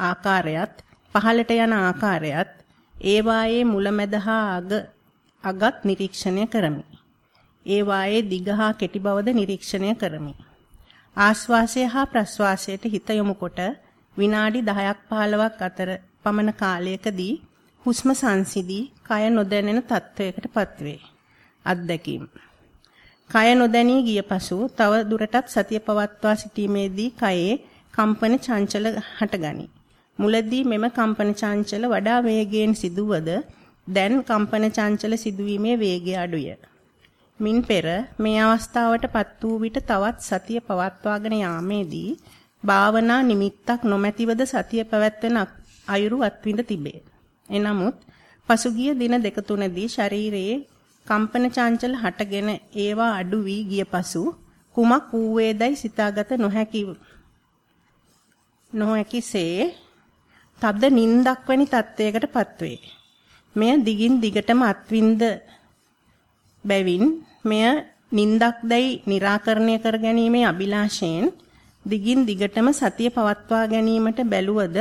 ආකාරයත් පහළට යන ආකාරයත් ඒ වායේ මුලැමැද හා අග අගත් නිරීක්ෂණය කරමි. ඒ වායේ දිග හා කෙටි බවද නිරීක්ෂණය කරමි. ආශ්වාසය හා ප්‍රශ්වාසයට හිත යොමු කොට විනාඩි 10ක් 15ක් අතර පමණ කාලයකදී හුස්ම සංසිඳී කය නොදැනෙන තත්වයකටපත් වේ. අත්දැකීම් කය නොදැනී ගිය පසු තව දුරටත් සතිය පවත්වා සිටීමේදී කයේ කම්පන චංචල හටගනී. මුලදී මෙම කම්පන චංචල වඩා වේගයෙන් සිදුවද දැන් කම්පන චංචල සිදුවීමේ වේගය අඩුය. මින් පෙර මේ අවස්ථාවටපත් වූ විට තවත් සතිය පවත්වාගෙන යාමේදී භාවනා නිමිත්තක් නොමැතිවද සතිය පැවැත්වෙන අයුරු අත්විඳ තිබේ. එනමුත් පසුගිය දින දෙක තුනදී ශරීරයේ කම්පන චංචල හටගෙන ඒවා අඩු වී ගිය පසු කුමක් වූවේදයි සිතාගත නොහැකි නොහැකිසේ තද නින්දක් වැනි තත්වයකටපත් වේ. මෙය දිගින් දිගටම අත්විඳ බැවින් මෙය නින්දක් දැයි निराකරණය කර ගැනීමේ අභිලාෂයෙන් දිගින් දිගටම සතිය පවත්වා ගැනීමට බැලුවද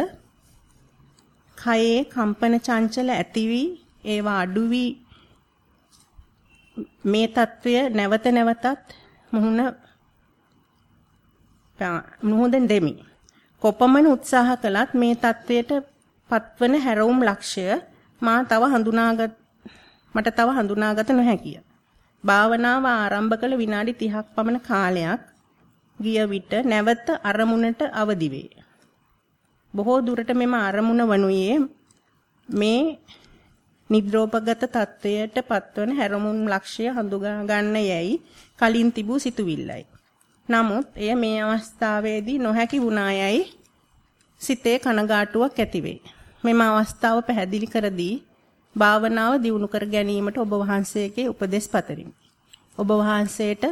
කයේ කම්පන චංචල ඇති වී ඒවා අඩු වී මේ తত্ত্বය නැවත නැවතත් මුහුණ මුහුණෙන් දෙමි. කොපමණ උත්සාහ කළත් මේ தത്വයට පත්වන හැරවුම් ලක්ෂ්‍ය මා තව හඳුනාගත් මට තව හඳුනාගත නොහැකිය. භාවනාව ආරම්භ කළ විනාඩි 30ක් පමණ කාලයක් ගිය විට නැවත අරමුණට අවදි වේ. බොහෝ දුරට මෙම අරමුණ වනුයේ මේ නිද්‍රෝපගත තත්වයට පත්වන හැරමුම් ලක්ෂ්‍ය හඳුනා ගන්න යැයි කලින් තිබූ සිතුවිල්ලයි. නමුත් එය මේ අවස්ථාවේදී නොහැකි වුණායයි සිතේ කනගාටුවක් ඇතිවේ. මෙම අවස්ථාව පැහැදිලි කර දී භාවනාව දියුණු කර ගැනීමට ඔබ වහන්සේගේ උපදෙස් පතරිමි. ඔබ වහන්සේට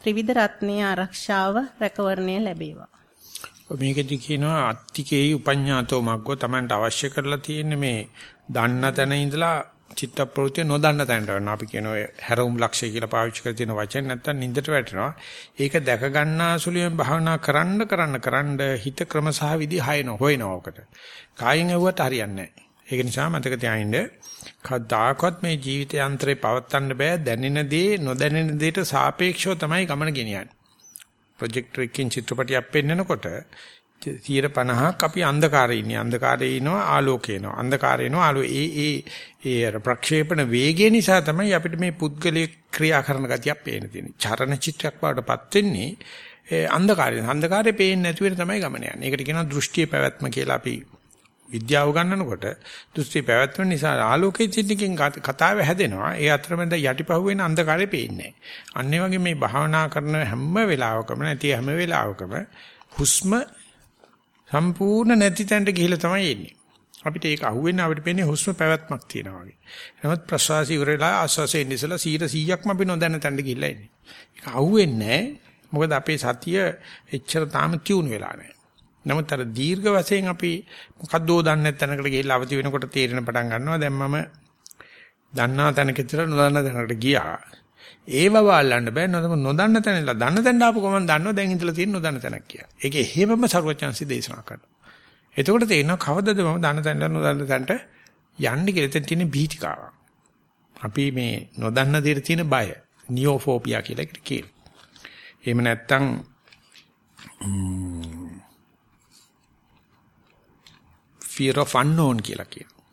ත්‍රිවිධ රත්නයේ ආරක්ෂාව රැකවරණය ලැබේවා. මේකෙදි කියනවා අත්තිකේයි උපඤ්ඤාතෝ මග්ගෝ Tamanට අවශ්‍ය කරලා තියෙන මේ දන්න තැන ඉඳලා චිත්ත ප්‍රවෘත්ති නොදන්න තැනට යනවා. අපි කියන ඔය හැරවුම් ලක්ෂය කියලා පාවිච්චි කරලා තියෙන වචන නැත්තම් නින්දට වැටෙනවා. ඒක දැක ගන්නාසුලියෙන් භාවනා කරන්න කරන්න කරන්න හිත ක්‍රම සහ විදි හයන හොයනවා ඔකට. කායින් ඇව්වට හරියන්නේ නැහැ. ඒක නිසා මතක තියාගන්න කවදාකවත් මේ ජීවිත යන්ත්‍රේ පවත්වන්න බෑ දැනෙන දේ නොදැනෙන දේට සාපේක්ෂව තමයි ගමන ගෙනියන්නේ. ප්‍රොජෙක්ටර් එකකින් චිත්‍රපටියක් පෙන්නකොට 50ක් අපි අන්ධකාරයේ ඉන්නේ. අන්ධකාරයේ ඉනවා ආලෝකේ එනවා. අන්ධකාරයේ එනවා ආලෝ ඒ ඒ ඒ අර ප්‍රක්ෂේපණ වේගය නිසා තමයි අපිට මේ පුද්ගලික ක්‍රියා කරන ගතියක් පේන්න තියෙන්නේ. චරණ චිත්‍රයක් වඩටපත් වෙන්නේ ඒ අන්ධකාරයෙන්. අන්ධකාරයේ පේන්නේ නැති වෙන තමයි ගමන යන්නේ. ඒකට කියනවා දෘෂ්ටි පැවැත්ම කියලා අපි විද්‍යාව ගන්නකොට දෘෂ්ටි පැවැත්ම නිසා ආලෝකයේ චිත්තකින් කතාව හැදෙනවා. ඒ අතරමැද යටිපහුවෙන අන්ධකාරය පේන්නේ නැහැ. අන්න වගේ මේ භාවනා කරන හැම වෙලාවකම නැති හැම වෙලාවකම හුස්ම සම්පූර්ණ නැති තැනට ගිහිල්ලා තමයි එන්නේ. අපිට ඒක අහුවෙන්නේ අපිට පේන්නේ හුස්ම පැවැත්මක් තියෙනවා වගේ. නමුත් ප්‍රශ්වාසය ඉවරලා ආශ්වාසයෙන් ඉස්සලා 100%ක්ම අපි නොදැන තැනට ගිහිල්ලා ඉන්නේ. ඒක අහුවෙන්නේ මොකද අපේ සතිය එච්චර තාම තියුණු වෙලා නැහැ. නමුත් අර දීර්ඝ වශයෙන් අපි මොකද්දෝ දන්නේ නැත් තැනකට ගිහිල්ලා අවදි වෙනකොට තේරෙන පටන් ගන්නවා. දැන් මම දන්නා තැනක විතර නොදන්නා තැනකට ගියා. ඒව වල්ලන්න බෑ නොදම නොදන්න තැනilla දන්න තැනට ආපු ගමන් දන්නවා දැන් ඉඳලා තියෙන නොදන්න තැනක් කියලා. ඒක එහෙමම ਸਰවඥාන්සි දේශනා කරනවා. එතකොට තේරෙනවා කවදද මම දන්න තැනට නොදන්න තැනට යන්නේ කියලා එතන තියෙන බීතිකාව. අපි මේ නොදන්න දෙයට තියෙන බය නියෝෆෝබියා කියලා එකට කියනවා. එහෙම නැත්තම් fear of unknown කියලා කියනවා.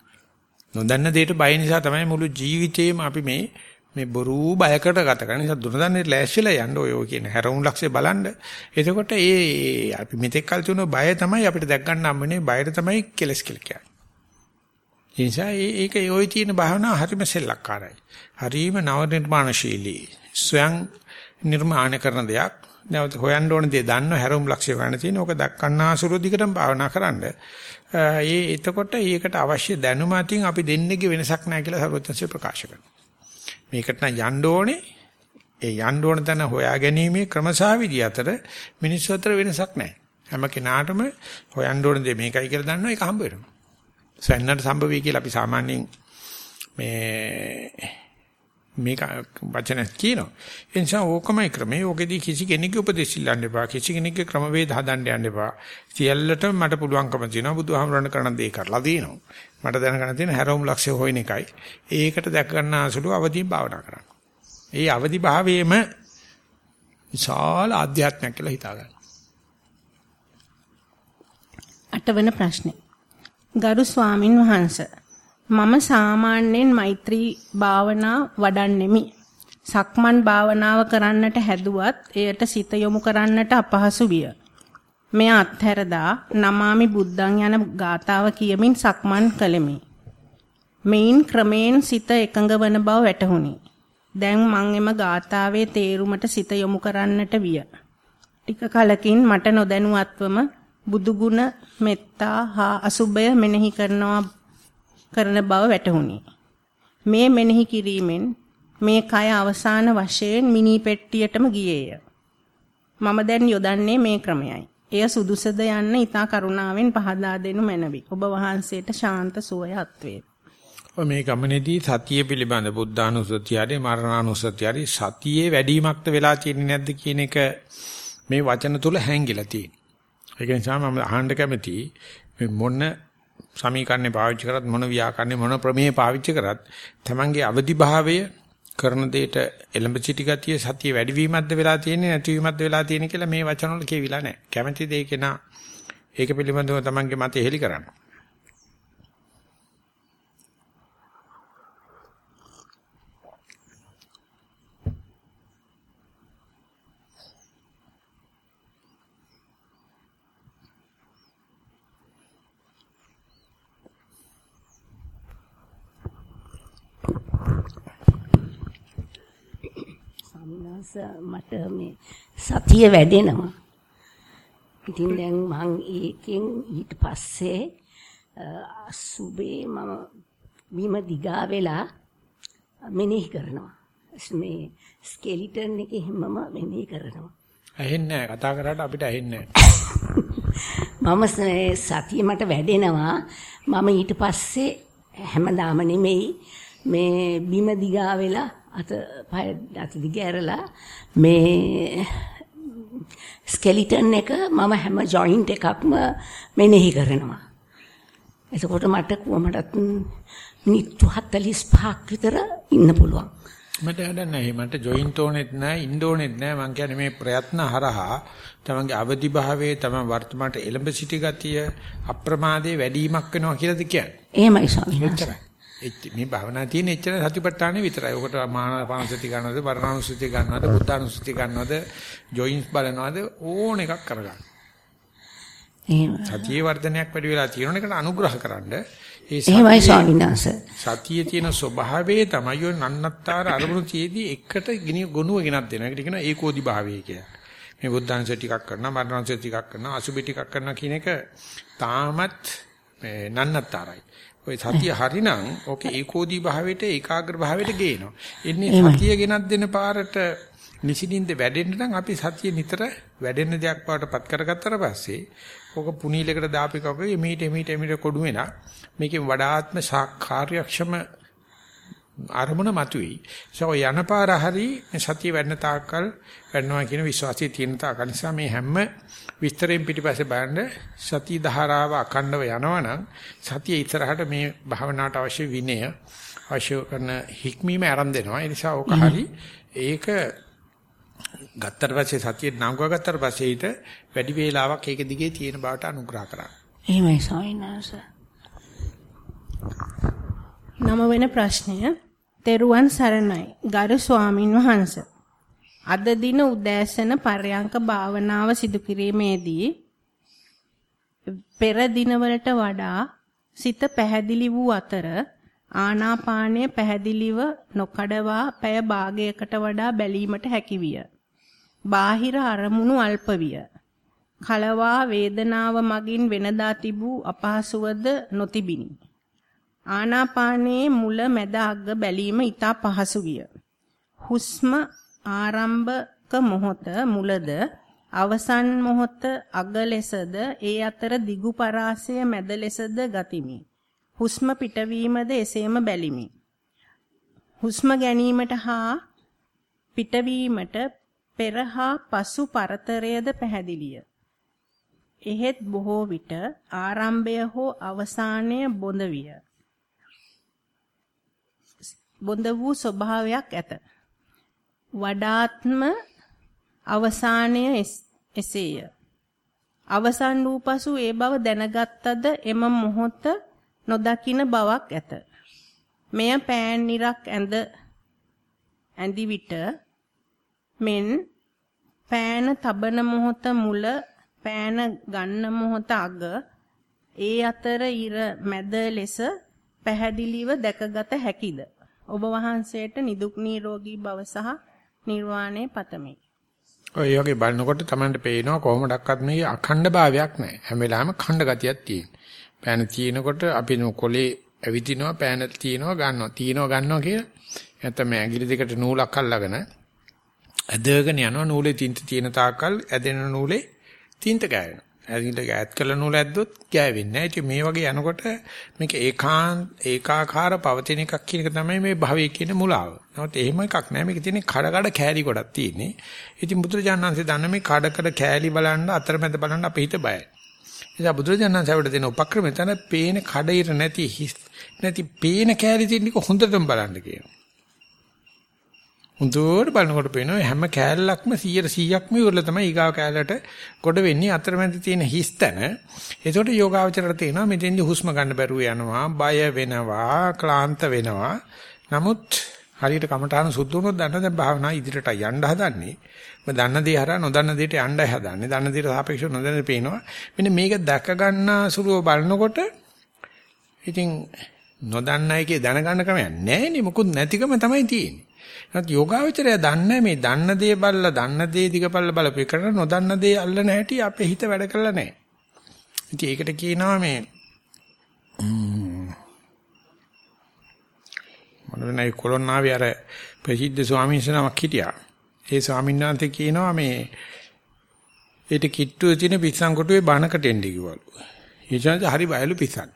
නොදන්න දෙයට බය නිසා තමයි මුළු ජීවිතේම අපි මේ මේ බොරු බයකට ගත කරන නිසා දුරදන්නේ ලෑස්තිලා යන්න ඔය ඔය කියන හැරවුම් ලක්ෂය බලන්න. එතකොට ඒ අපි මෙතෙක් කල් තුන බය තමයි අපිට දැක් ගන්න හම්බෙන්නේ බයර තමයි කෙලස් කියලා කියන්නේ. ඒ නිසා ඒක ඔය තියෙන භාවනාව හරිම සෙල්ලක්කාරයි. හරිම නව නිර්මාණශීලී. ස්වයං නිර්මාණ කරන දෙයක්. නැවත හොයන්න ඕන දේ දන්න හැරවුම් ලක්ෂය ගන්න තියෙන ඕක දක්කන්නාසුරු දිගටම භාවනා කරන්න. ඒ එතකොට ඒකට අවශ්‍ය දැනුම අතින් අපි දෙන්නේගේ වෙනසක් නැහැ කියලා සර්වඥන්සේ ප්‍රකාශ කරනවා. මේකට නම් යන්න ඕනේ. ඒ යන්න ඕන තැන හොයා ගැනීමේ ක්‍රමසාවිදි අතර මිනිස්සු අතර වෙනසක් නැහැ. හැම කෙනාටම හොයන්න ඕන දේ මේකයි කියලා දන්නවා ඒක හම්බ වෙනවා. සෙන්නට සම්භවී කියලා අපි සාමාන්‍යයෙන් මේ මේක වචන කියනවා. ඒ නිසා ඕකමයි ක්‍රමේ. ඕකෙදී කිසි කෙනෙකුගේ උපදෙස් ඉල්ලන්න එපා. කිසි කෙනෙකුගේ ක්‍රමවේද හදන්න යන්න එපා. සියල්ලටම මට පුළුවන්කම තියෙනවා. බුදුහාමරණ කරන දේ කරලා දිනනවා. මට දැනගන්න තියෙන හැරවුම් ලක්ෂ්‍ය හොයන එකයි. ඒකට දැක ගන්න අසුළු අවදීන් භාවනා කරන්න. ඒ අවදි භාවයේම විශාල ආධ්‍යාත්මයක් කියලා හිතා ගන්න. අටවන ප්‍රශ්නේ. ගරු ස්වාමින් වහන්සේ මම සාමාන්‍යයෙන් මෛත්‍රී භාවනා වඩන්නෙමි. සක්මන් භාවනාව කරන්නට හැදුවත් එයට සිත යොමු කරන්නට අපහසු විය. මෙය අත්හැරදා නමාමි බුද්ධං යන ගාතාව කියමින් සක්මන් කළෙමි. මෙයින් ක්‍රමයෙන් සිත එකඟ වන බව වැටහුණි. දැන් මං එම ගාතාවේ තේරුමට සිත යොමු කරන්නට විය. ටික කලකින් මට නොදැනුවත්වම බුදුගුණ මෙත්තා හා අසුබය මෙනෙහි කරනවා කරන බව වැටහුණි. මේ මෙනෙහි කිරීමෙන් මේ කය අවසාන වශයෙන් මිනි පෙට්ටියටම ගියේය. මම දැන් යොදන්නේ මේ ක්‍රමයයි. එය සුදුසද යන්න ඊතා කරුණාවෙන් පහදා දෙනු මැනවි. ඔබ වහන්සේට ශාන්ත සුවයත් වේ. මේ ගමනේදී සතිය පිළිබඳ බුද්ධානුස්සතියරි මරණානුස්සතියරි සතියේ වැඩිමක්ද වෙලා තියෙන්නේ නැද්ද කියන එක මේ වචන තුල හැංගිලා තියෙනවා. ඒක නිසා මම අහන්න කැමති මේ මොන සමීකරණේ පාවිච්චි කරත් මොන ව්‍යාකරණේ මොන ප්‍රමේය පාවිච්චි කරත් තමන්ගේ අවදිභාවය කරන දෙයට එලඹ සිටි ගතිය සතිය වැඩිවීමක්ද වෙලා තියෙන්නේ නැතිවීමක්ද වෙලා තියෙන්නේ කියලා මේ වචන වල කියවිලා නැහැ. කැමැති දෙයක නා ඒක පිළිබඳව තමන්ගේ මතය හෙලි කරන්න. ස්වාමිනාස මට මේ සතිය වැඩෙනවා. ඉතින් දැන් මං ඒකෙන් ඊට පස්සේ සුබේ මම බිම දිගා වෙලා මෙනෙහි කරනවා. මේ ස්කෙලිටන් එකේ හැමම මෙනෙහි කරනවා. ඇහෙන්නේ නැහැ කතා කරාට අපිට ඇහෙන්නේ මම සතිය මට වැඩෙනවා. මම ඊට පස්සේ හැමදාම නෙමෙයි මේ බිම දිගා වෙලා අත පය අත දිග ඇරලා මේ ස්කෙලිටන් එක මම හැම ජොයින්ට් එකක්ම මෙනෙහි කරනවා. එතකොට මට කොහමදත් මිනිත්තු 45ක් විතර ඉන්න පුළුවන්. මට හදන්නේ මට ජොයින්ට් ඕනෙත් නැහැ ඉන්න ඕනෙත් නැහැ මං කියන්නේ මේ ප්‍රයත්න හරහා තමන්ගේ අවදි භාවයේ තමන් වර්තමානට එළඹ සිටි ගතිය අප්‍රමාදයේ වැඩිවීමක් වෙනවා කියලාද කියන්නේ. එහෙමයි ස්වාමීන්. මේ භාවනා තියෙන එච්චර සතිපට්ඨානෙ විතරයි. ඔකට මානපානසති ගන්නවද, වරණානුසති ගන්නවද, බුද්ධානුසති ගන්නවද, ජොයින්ස් බලනවද ඕන එකක් කරගන්න. එහෙම. සතියේ වර්ධනයක් වැඩි වෙලා තියෙන එකට අනුග්‍රහකරනද ඒ එහෙමයි ස්වාමීන් වහන්සේ. සතියේ තියෙන ස්වභාවය තමයි ඔය නන්නත්තර අරමුණු තියේදී එකට ගිනි ගොනුව ගෙනත් දෙනවා. ඒකට කියනවා ඒකෝදි භාවය කියලා. මේ බුද්ධාංශ ටිකක් කරනවා, මරණාංශ ටිකක් කරනවා, අසුබි ටිකක් කරනවා කියන එක තාමත් මේ නන්නත්තරයි. ඔය සතිය හරිනම් ඕකේ ඒකෝදී භාවයට ඒකාග්‍ර භාවයට ගේනවා. එන්නේ සතිය ගෙනත් දෙන පාරට නිසින්ින්ද වැඩෙන්න නම් අපි සතිය නිතර වැඩෙන දෙයක් බවටපත් කරගත්තට පස්සේ ඕක පුනීලයකට දාපිකවගේ එමීට එමීට එමීට කොඩු වෙනා මේකෙන් වඩාත්ම කාර්යක්ෂම අරමුණ මතුවේ. සෝ යන පාර හරි සතිය වැඩන තාක්කල් වැඩනවා කියන විශ්වාසය තියෙන තාක් නිසා මේ හැම විස්තරයෙන් පිටිපස්සේ බලන්න සති ධාරාව අකණ්ඩව යනවනම් සතිය ඉස්සරහට මේ භාවනාවට අවශ්‍ය විනය අවශ්‍ය කරන හික්මීම ආරම්භ දෙනවා. ඒ නිසා ඕක හරි ඒක ගත්තට පස්සේ සතියේ නංගව ගත්තට පස්සේ ඊට වැඩි වේලාවක් ඒක දිගේ තියෙන බවට අනුග්‍රහ කරා. එහෙමයි සායනාස. නම වෙන ප්‍රශ්නය. තෙරුවන් සරණයි. ගරු ස්වාමින් වහන්සේ අද දින උදෑසන පරයන්ක භාවනාව සිදු කිරීමේදී පෙර දිනවලට වඩා සිත පැහැදිලි වූ අතර ආනාපානය පැහැදිලිව නොකඩවා පැය භාගයකට වඩා බැලීමට හැකිවිය. බාහිර අරමුණු අල්ප විය. කලවා වේදනාව මගින් වෙනදා තිබූ අපහසුවද නොතිබිනි. ආනාපානයේ මුල මැද අග බැලීම ඊට පහසු විය. හුස්ම ආරම්භක මොහොත මුලද අවසන් මොහොත අග ලෙසද ඒ අතර දිගු පරාසය මැද ලෙසද ගතිමි. හුස්ම පිටවීමද එසේම බැලිමි. හුස්ම ගැනීමට හා පිටවීමට පෙර හා පසු පරතරයද පැහැදිලිය. එහෙත් බොහෝ විට ආරම්භය හෝ අවසානය බොඳ විය. බොඳ වූ ස්වභාවයක් ඇත. වඩාත්ම අවසානය එසේය. අවසන් වූ පසු ඒ බව දැනගත්තද එම මොහොත නොදකින බවක් ඇත. මෙය පෑන් නිරක් ඇඳ ඇඳි විට මෙන් පෑන තබන මොහොත මුල පෑන ගන්න මොහොත අග ඒ අතර ඉර මැද ලෙස පැහැදිලිව දැකගත හැකිද? ඔබ වහන්සේට නිදුක් නිරෝගී භව සහ නිර්වාණය පතමි. ඔය වගේ බලනකොට Tamanට පේනවා කොහොමඩක්වත් මේ අඛණ්ඩ භාවයක් නැහැ. හැම වෙලාවෙම ඛණ්ඩ ගතියක් තියෙන. පෑන තියෙනකොට අපි කොලේ ඇවිදිනවා පෑන තියෙනවා ගන්නවා තියෙනවා ගන්නවා කියලා. නැත්නම් ඇඟිලි දෙකට නූලක් අල්ලගෙන ඇදගෙන යනවා නූලේ තින්ත තියෙන තාක්කල් ඇදෙන නූලේ තින්ත ගෑවෙනවා. ඇඟිල්ල ඈත් කළ නූල ඇද්දොත් ගෑවෙන්නේ නැහැ. මේ වගේ යනකොට මේක ඒකාන් ඒකාකාර පවතින එකක් කියන එක තමයි මේ භවයේ කියන මුලාව. නමුත් එහෙම එකක් නැහැ. මේක තියෙන්නේ කඩ කඩ කෑලි ගොඩක් තියෙන්නේ. ඉතින් බුදුරජාණන්සේ දන්න මේ කඩ කඩ කෑලි බලන්න අතරමැද බලන්න අපේ හිත බයයි. නිසා බුදුරජාණන්සේ අපිට දෙන උපක්‍රමය තමයි පේන කඩිර නැති නැති පේන කෑලි තියෙන එක හොඳටම බලන්න කියනවා. හොඳට බලනකොට පේනවා හැම කෑල්ලක්ම 100%ක්ම ඉවරලා තමයි ඊගාව කෑල්ලට කොට වෙන්නේ අතරමැද තියෙන හිස්තන. ඒකට යෝගාවචරයට තේනවා මෙතෙන්දි හුස්ම ගන්න බැරුව යනවා, බය වෙනවා, ක්ලාන්ත වෙනවා. නමුත් හරියට කමඨාන සුද්ධ වුණොත් දන්න දැන් භාවනා ඉදිරියට යන්න හදන්නේ. මම දන්න දේ හරහා නොදන්න දේට යන්නයි හදන්නේ. දන්න දේට සාපේක්ෂව නොදන්න දේ පේනවා. මෙන්න මේක දැක ගන්න සුළුව බලනකොට ඉතින් නොදන්න එකේ දැනගන්න ක්‍රමයක් නැහැ නේ. මොකුත් නැතිකම තමයි තියෙන්නේ. නැත් යෝගාවචරය දන්නේ මේ දන්න දේ බලලා දන්න දේ දිගපල්ල බලපේ කරන නොදන්න දේ අල්ලන හැටි අපේ හිත වැඩ කරලා නැහැ. ඉතින් ඒකට කියනවා මේ මොනවායි කොළොන්නාවේ අර ප්‍රසිද්ධ ස්වාමීන් වහන්සේ නමක් හිටියා. ඒ ස්වාමීන් වහන්සේ කියනවා මේ ඒට කිට්ටුවේ තියෙන පිස්සන් කොටුවේ බණකට එන්නේ කිව්වලු. ඒ කියන්නේ හරි බයලු පිස්සන්.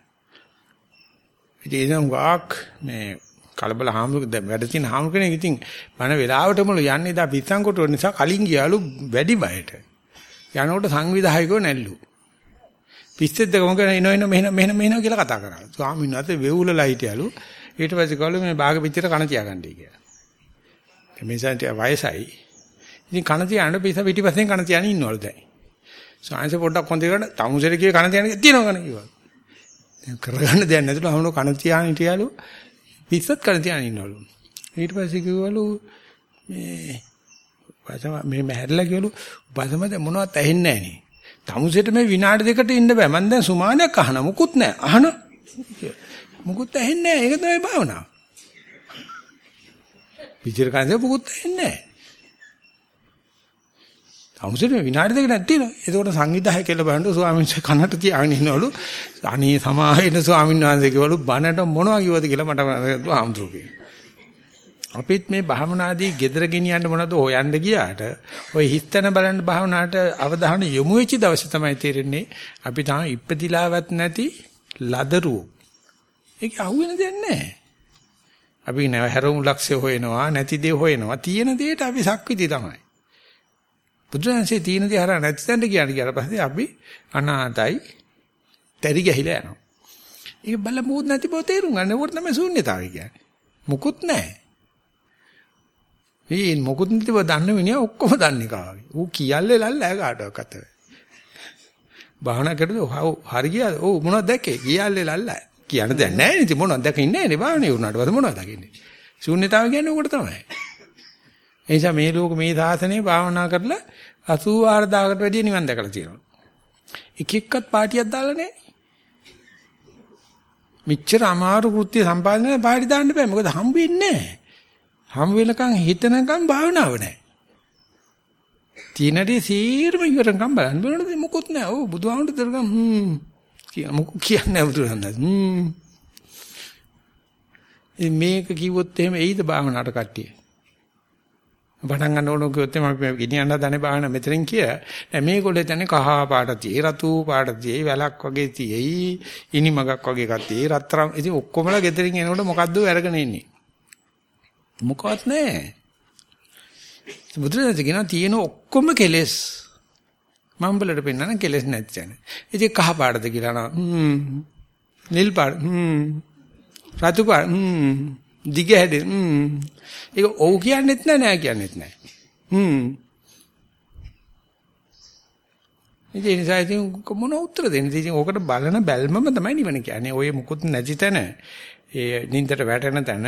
ඉතින් ඒ නම් වාක් මේ කලබල හාමුදුර දැන් වැඩ තියෙන හාමුදුර කෙනෙක් ඉතින් බණ වෙලාවටම යන්නේ දා පිස්සන් කොටුව නිසා කලින් ගියාලු වැඩි බයට. යනකොට සංවිධායකව නැල්ලු. පිස්සෙත් දෙක මොකද එන එන මෙහෙන මෙහෙන මෙහෙන කියලා කතා කරා. ස්වාමීන් වහන්සේ වෙවුලලා හිටියලු. ඊට පස්සේ කවලු මේ බාග පිටියට කන තියාගන්නයි කියලා. මේ සන්ට වයසයි. ඉතින් කන තියාන්න පිස්ස පිටිපස්සෙන් කන තියාගෙන ඉන්නවලු දැන්. සාංශ පොඩ්ඩක් හොඳ කරන තමුසෙට කියේ කන තියාගෙන තියෙනවා කන කිව්වා. දැන් කරගන්න දෙයක් නැතුළු අහන කන තියාගෙන හිටියලු. පිස්සත් කන තියාගෙන ඉන්නවලු. ඊට පස්සේ කිව්වලු මේ වසම මේ මහැරලා කිව්වලු වසමද මොනවත් ඇහෙන්නේ නැහැ නේ. තමුසෙට මේ විනාඩි දෙකට ඉන්න බෑ. මම දැන් සුමානයක් අහන මුකුත් නැහැ. අහන මුකුත් ඇහෙන්නේ නැහැ. ඒක තමයි භාවනාව. පිටිර කන්දේ මුකුත් ඇහෙන්නේ නැහැ. තමුසෙට විනාඩි දෙකක් නැතිනවා. ඒකෝට සංවිධායක කියලා බලන්න ස්වාමීන් වහන්සේ කනට තියාගෙන ඉන්නවලු. අනේ සමාහින ස්වාමීන් වහන්සේ කිව්වලු බණට මොනවා කිව්වද කියලා මට ආම්තුරු අපිත් මේ භාවනාදී gedara ගෙනියන්න මොනවද හොයන්න ගියාට ඔය හිස්තන බලන්න භාවනාවට අවධානය යොමු වෙච්ච දවසේ තමයි තේරෙන්නේ අපි තාම ඉපදිලාවත් නැති ලදරුව. ඒක අහුවෙන දෙයක් නැහැ. අපි නැව හැරමු ලක්ෂ්‍ය හොයනවා නැති දේ හොයනවා තියෙන දෙයට අපි සක්විති තමයි. බුදුරජාණන්සේ තියෙන දේ හරහා නැති තැනට කියන කියලා පස්සේ අපි අනාතයි තරි ගහිලා යනවා. ඒක බල මොහොත් නැති බව තේරුම් ගන්න ඕකට තමයි ශූන්‍යතාවය කියන්නේ. මුකුත් නැහැ. මේ මොකුත් නැතිව දන්න මිනිහා ඔක්කොම දන්නේ කාගේ. ඌ කියල්ලේ ලල්ලා කාටවත් අත. භාවනා කරද්දී හරි ගියාද? ඔව් මොනවද දැක්කේ? කියල්ලේ ලල්ලා. කියන්න දෙයක් නැහැ නේ. මොනවද දැකින්නේ නැහැ නේ භාවනේ වුණාට පස්සේ මොනවද දකින්නේ? ශූන්‍යතාවය කියන්නේ ඕකට තමයි. ඒ නිසා මේ ලෝක මේ සාසනේ භාවනා කරලා 84000කට වැඩිය නිවන් දැකලා තියෙනවා. එක එක්කත් පාටියක් දාලා නැහැ. මෙච්චර අමාරු කෘත්‍ය සම්පාදනය පාටි දාන්න බෑ. මොකද හම්බ වෙන්නේ නැහැ. හම් වෙනකන් හිතනකම් භාවනාව නැහැ. තිනදී සීරම ඉවරකම් බලන්න බලනද මොකුත් නැහැ. ඔව් බුදුහාමුදුරුවෝ දරගම් හ්ම් කියන මොකක් කියන්නේ බුදුරන්දා. හ්ම් මේක කිව්වොත් එහෙම එයිද භාවනාවට කට්ටිය. පටන් ගන්න ඕන කිව්වොත් එහම අපි ගෙනියන්න දන්නේ භාවනා මෙතනින් කිය. දැන් මේගොල්ලෝ තන්නේ කහ පාට tie රතු පාට tie වැලක් වගේ tie ඉනිමගක් වගේ එකක් tie රත්තරන් ඉතින් ඔක්කොමලා ගෙදරින් එනකොට මොකද්ද අරගෙන ඉන්නේ. මොකවත් නැහැ. බුදුරජාණන් කියනවා තියෙන ඔක්කොම කෙලෙස් මම බලට පෙන්නන කෙලෙස් නැති තැන. ඉතින් කහ පාටද කියලා නා හ්ම් නිල් පාට හ්ම් රතු පාට හ්ම් දිග හැදෙ හ්ම් ඒක ඔව් කියන්නෙත් නෑ නෑ කියන්නෙත් නෑ හ්ම් ඉතින් ඒ නිසා ඉතින් මොන උත්තර දෙන්නේ ඉතින් ඕකට බලන බැල්මම තමයි නිවන කියන්නේ ඔය මුකුත් නැති තැන ඒ නින්දට වැටෙන තැන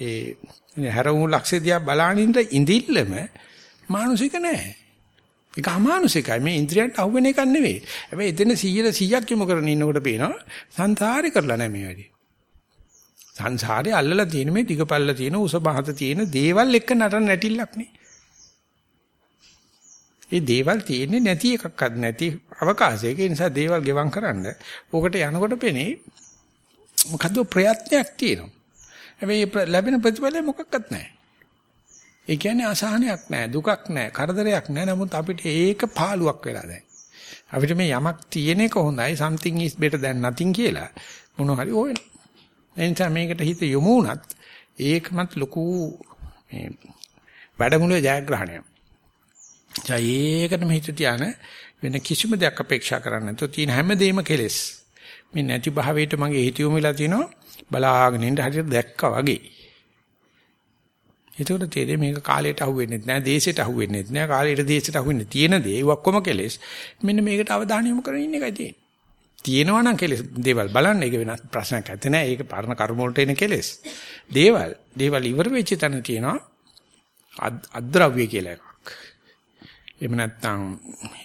ඒ හැරවුම් ලක්ෂ්‍ය දිහා බලානින්න ඉඳිල්ලම මානසික නැහැ ඒක අමානුෂිකයි. මේ ඉන්ද්‍රියන්ට අහුවෙන එකක් නෙවෙයි. හැබැයි එතන 100 100ක් යොමු කරගෙන ඉන්නකොට පේනවා සංසාරේ කරලා නැහැ මේ වැඩේ. සංසාරේ අල්ලලා තියෙන මේ දිගපල්ල තියෙන උස බහත තියෙන දේවල් එක්ක නටන නැටිල්ලක් නේ. ඒ දේවල් තියෙන්නේ නැති එකක්වත් නැති අවකාශයක. ඒ නිසා දේවල් ගෙවම් කරන්න. ඕකට යනකොට පෙනේ මොකද්ද ප්‍රයත්නයක් තියෙනවා. හැබැයි ලැබෙන ප්‍රතිඵලය මොකක්වත් නැහැ. ඒ කියන්නේ අසහනයක් නැහැ, දුකක් නැහැ, කරදරයක් නැහැ. නමුත් අපිට ඒක පාළුවක් වෙලා දැන්. අපිට මේ යමක් තියෙන එක හොඳයි, something is better than nothing කියලා මොන හරි ඕන. එනිසා මේකට හිත යොමු වුණත් ඒකමත් ලොකු මේ වැඩමුළුවේ ජයග්‍රහණයක්. ඒකටම හිත තියාන වෙන කිසිම දෙයක් අපේක්ෂා කරන්නේ නැතුව තියෙන හැමදේම කෙලෙස්. මේ නැති භාවයට මගේ හිත යොමු වෙලා තිනවා බලාගෙන ඉඳ හරියට දැක්කා වගේ. ඒකට තේරෙන්නේ මේක කාලයට අහු වෙන්නේ නැහැ, දේශයට අහු වෙන්නේ නැහැ, කාලයට දේශයට අහු වෙන්නේ තියෙන දේ ඒ ඔක්කොම කෙලෙස්. මෙන්න මේකට අවධානය යොමු කරගෙන ඉන්න එකයි තියෙන්නේ. තියෙනවා නම් කෙලෙස් දේවල් බලන්න ඒක වෙනස් ප්‍රශ්නයක් නැත්තේ නෑ. ඒක පරණ කර්ම වලට එන කෙලෙස්. දේවල් දේවල් ඉවර වෙච්ච තැන තියෙනවා අද්‍රව්‍ය කියලා එකක්. එහෙම නැත්නම්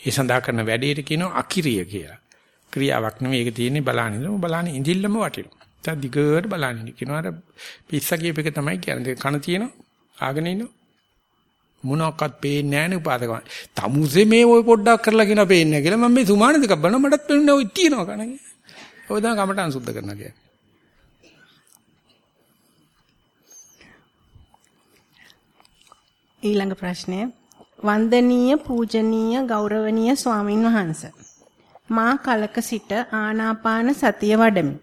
ඒ සඳහා කරන වැඩේට කියනවා අකිරිය කියලා. ක්‍රියාවක් නෙවෙයි ඒක තියෙන්නේ බලන්න ඉඳලා බලන්න ඉඳිල්ලම වටිනවා. දැන් දිගට බලන්න ඉන්න කියනවා අර පිස්සා කියප එක තමයි කියන්නේ. කන තියෙනවා ආගෙන ඉන්නවා. මොනක්වත් පේන්නේ නැහැ නේ උපාදකම. තමුසේ මේ ওই පොඩ්ඩක් කරලා කියන පේන්නේ කියලා මම මේ සුමාන දෙකක් බලන මටත් පේන්නේ ওই තියෙනවා කණගේ. ඔය තමයි කමටහන් සුද්ධ කරනවා කියන්නේ. ඊළඟ ප්‍රශ්නය වන්දනීය පූජනීය ගෞරවනීය ස්වාමින් වහන්සේ මා කලක සිට ආනාපාන සතිය වඩමි.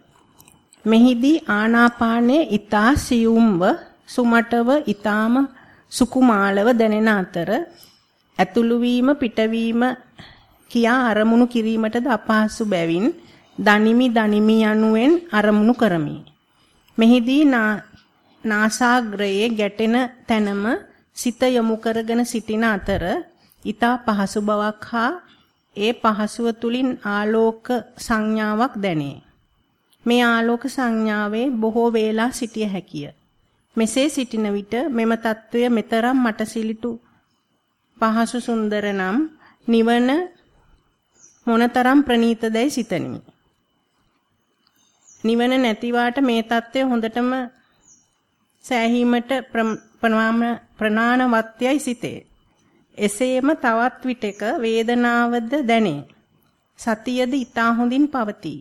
මෙහිදී ආනාපානයේ ඊතා සියුම්ව සුමටව ඊතාම සුකුමාලව දැනෙන අතර ඇතුළු වීම පිටවීම කියා අරමුණු කිරීමටද අපහසු බැවින් දනිමි දනිමි යනුවෙන් අරමුණු කරමි. මෙහිදී නාසාග්‍රයේ ගැටෙන තැනම සිත යොමු කරගෙන සිටින අතර ඊතා පහසු බවක් හා ඒ පහසුව තුලින් ආලෝක සංඥාවක් දැනේ. මේ ආලෝක සංඥාවේ බොහෝ වේලා සිටිය හැකිය. මෙසේ සිටින විට මෙම తত্ত্বය මෙතරම් මට සිලිටු පහසු සුන්දර නම් නිවන මොනතරම් ප්‍රනීතදයි සිතනිමි. නිවන නැතිවාට මේ తত্ত্বය හොඳටම සෑහීමට ප්‍රමාණ ප්‍රනානවත්යයි සිතේ. එසේම තවත් විටක වේදනාවද දැනේ. සතියද ඊතා හොඳින් පවතී.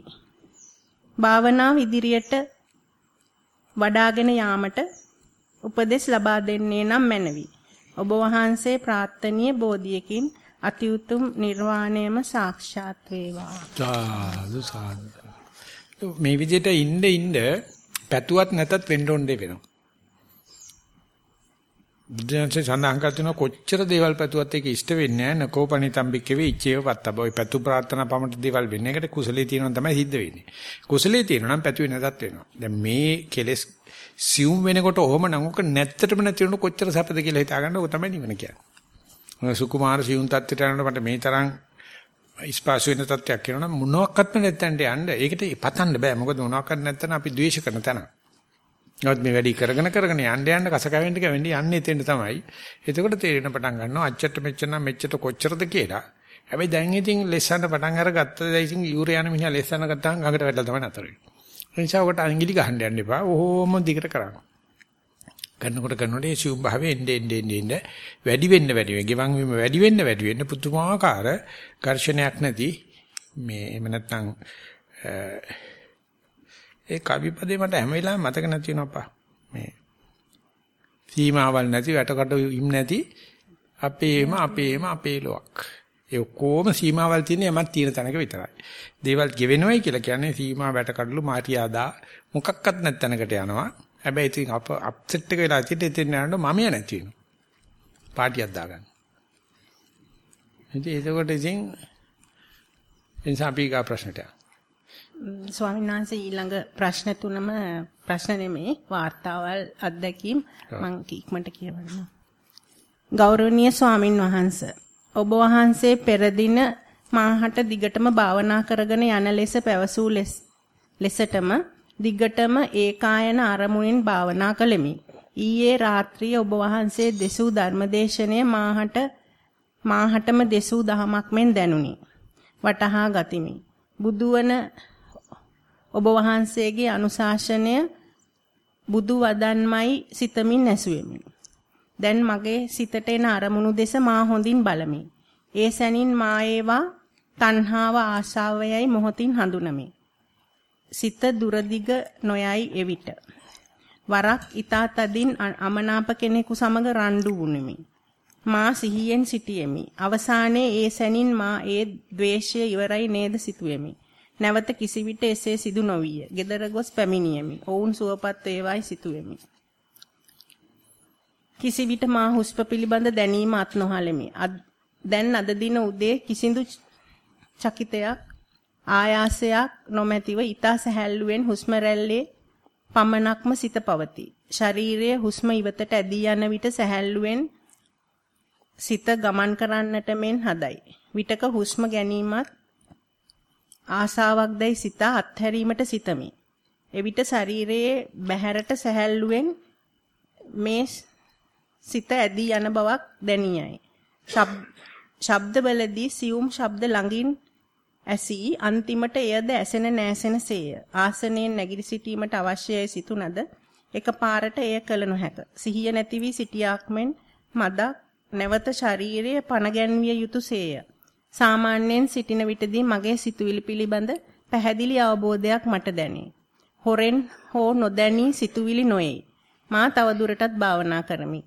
භාවනාව ඉදිරියට වඩාගෙන යාමට උපදෙස් ලබා දෙන්නේ නම් මැනවි. ඔබ වහන්සේ ප්‍රාර්ථනීය බෝධියකින් අති උතුම් නිර්වාණයම සාක්ෂාත් වේවා. සාදු සාදු. මේ විදිහට ඉන්න ඉන්න පැතුවත් නැතත් වෙන්න ඕන දෙ වෙනවා. බුද්ධයන්සේ සඳහන් කර තිනවා කොච්චර දේවල් පැතුවත් ඒක ඉෂ්ට වෙන්නේ නැහැ නකෝපනිතම්බික්කවේ ඉච්ඡේව පත්තබ. ඔය පැතු ප්‍රාර්ථනා පමණ දේවල් වෙන්නේ. ඒකට කුසලයේ තියෙනවා තමයි සිද්ධ වෙන්නේ. කුසලයේ තියෙනවා නම් පැතුවේ නැතත් වෙනවා. දැන් මේ කෙලෙස් සියුම් වෙනකොට ඔහොම නම් ඔක නැත්තටම නැති වෙනකොට කොච්චර සැපද කියලා හිතා ගන්න ඕක තමයි නිවන කියන්නේ. සුකුමාර සියුම් තත්ත්වයට යනකොට මට මේ තරම් ඉස්පාසු වෙන තත්ත්වයක් කියනවනම් මොනවාක්වත්ම නැත්තන්ට යන්න. ඒකට පතන්න බෑ. මොකද මොනවාක්වත් නැත්තන අපි ද්වේෂ කරන තැන. නමුත් මේ වැඩි කරගෙන කරගෙන යන්න යන්න කස කැවෙන්න කැවෙන්න යන්නේ එතෙන්ට තමයි. එතකොට තේරෙන පටන් ගන්නවා අච්චට මෙච්චර නම් මෙච්චර කොච්චරද කියලා. හැබැයි දැන් ඉතින් ලෙස්සන්න පටන් අරගත්තා. දැන් ඉතින් යූරියා යන මිනිහා ලෙස්සන්න ගත්තාම ගඟට වැටලා තමයි නතර වෙන්නේ. ඒ නිසා ඔකට අංගිලි ගහන්න යන්න එපා. ඕම දිගට කරන්න. කරනකොට කරනකොට ඒ සිවුම් භාවයේ එන්නේ එන්නේ එන්නේ වැඩි වෙන්න වැඩි වෙන්න ගෙවන් වීම වැඩි වෙන්න වැඩි වෙන්න පුදුමාකාර ඝර්ෂණයක් නැති මේ එහෙම නැත්නම් ඒ කවිපදේ මට හැම වෙලාවෙම මතක නැති වෙනවපා මේ සීමාවල් නැති වැටකට ඉම් නැති අපේම අපේම අපේ ලොක් ඒ ඔක්කොම සීමාවල් තියෙන යමක් තියෙන තැනක විතරයි. දේවල් ගෙවෙනවයි කියලා කියන්නේ සීමා වැටකඩලු මාටියාදා මොකක්වත් නැත් තැනකට යනවා. හැබැයි ඉතින් අප අප්සෙට් එක වෙලා තිට එතෙන් යනකොට මම ය නැති වෙනවා. පාටියක් දාගන්න. ඉතින් ඒකකොට ඉතින් එනිසා අපි ගා ප්‍රශ්නට ස්වාමීන් වහන්සේ ඊළඟ ප්‍රශ්න තුනම ප්‍රශ්න නෙමෙයි වාර්තාවල් අත්දැකීම් මම ඉක්මනට කියවන්නම්. ගෞරවනීය ස්වාමින් වහන්සේ ඔබ වහන්සේ පෙර දින මාහට දිගටම භාවනා කරගෙන යන ලෙස පැවසූ ලෙසටම දිගටම ඒකායන අරමුණෙන් භාවනා කළෙමි. ඊයේ රාත්‍රියේ ඔබ වහන්සේ දෙසූ ධර්මදේශනය මාහට මාහටම දෙසූ දහමක් මෙන් දැනුනි. වටහා ගතිමි. බුදුවන ඔබ වහන්සේගේ අනුශාසනය බුදු වදන්මයි සිතමින් ඇසුවෙමි. දැන් මගේ සිතට එන අරමුණු දෙස මා හොඳින් බලමි. ඒ සැනින් මා ඒවා තණ්හාව ආශාවයයි මොහොතින් හඳුනමි. සිත දුරදිග නොයයි එවිට. වරක් ඊතා තදින් අමනාප කෙනෙකු සමග රණ්ඩු වුනිමි. මා සිහියෙන් සිටියෙමි. අවසානයේ ඒ සැනින් මා ඒ द्वේෂය ඉවරයි නේද සිතුවෙමි. නැවත කිසිවිට එසේ සිදු නොවිය. gedara gos පැමිණියෙමි. ඔවුන් සුවපත් වේවායි සිතුවෙමි. කිසිවිට මා හුස්ප පිළිබඳ දැනීම අත් නොහලෙමි. දැන් අද දින උදේ කිසිදු චකිතයක් ආයාසයක් නොමැතිව ඊතා සැහැල්ලුවෙන් හුස්ම රැල්ලේ පමණක්ම සිත පවතී. ශරීරයේ හුස්ම ඉවතට ඇදී යන විට සැහැල්ලුවෙන් සිත ගමන් කරන්නට මෙන් හදයි. විටක හුස්ම ගැනීමත් ආසාවක් දැයි සිත අත්හැරීමට සිතමි. එවිට ශරීරයේ බහැරට සැහැල්ලුවෙන් මේ සිත ඇදී යන බවක් දැනියයි. ශබ්දවලදී සියුම් ශබ්ද ළඟින් ඇසී අන්තිමට එයද ඇසෙන නෑසෙන සේය. ආසනයෙන් නැගිරි සිටීමට අවශ්‍යයි සිතුනද එකපාරට එය කළ නොහැක. සිහිය නැති වී සිටියාක් මෙන් මදක් නැවත ශාරීරිය පණ ගැන්විය යුතු සේය. සාමාන්‍යයෙන් සිටින විටදී මගේ සිතුවිලි පිළිබඳ පැහැදිලි අවබෝධයක් මට දැනේ. හොරෙන් හෝ නොදැනී සිතුවිලි නොයේ. මා තවදුරටත් භාවනා කරමි.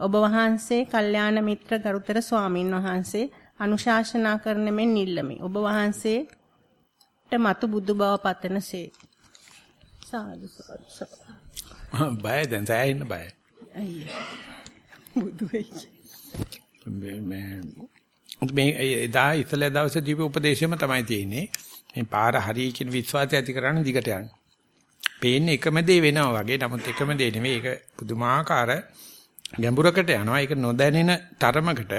ඔබ වහන්සේ, කල්යාණ මිත්‍ර ගරුතර ස්වාමින් වහන්සේ අනුශාසනා කරන මෙන් ඉල්ලමි. ඔබ වහන්සේට මතු බුදු බව පතනසේ. සාදු සාදු. බය දැන් සෑහෙන්න බය. අයියෝ. බුදු වෙයි. මේ මේ එදා ඉතල දවසේ දීපු උපදේශයම තමයි තියෙන්නේ. මේ පාර හරිය කියන විශ්වාසය ඇති කරන්න දිගට යන්න. පේන්නේ එකම දේ වෙනවා වගේ. නමුත් එකම දේ නෙවෙයි. ඒක පුදුමාකාර ගැඹුරකට යනවා. ඒක නොදැනෙන තරමකට.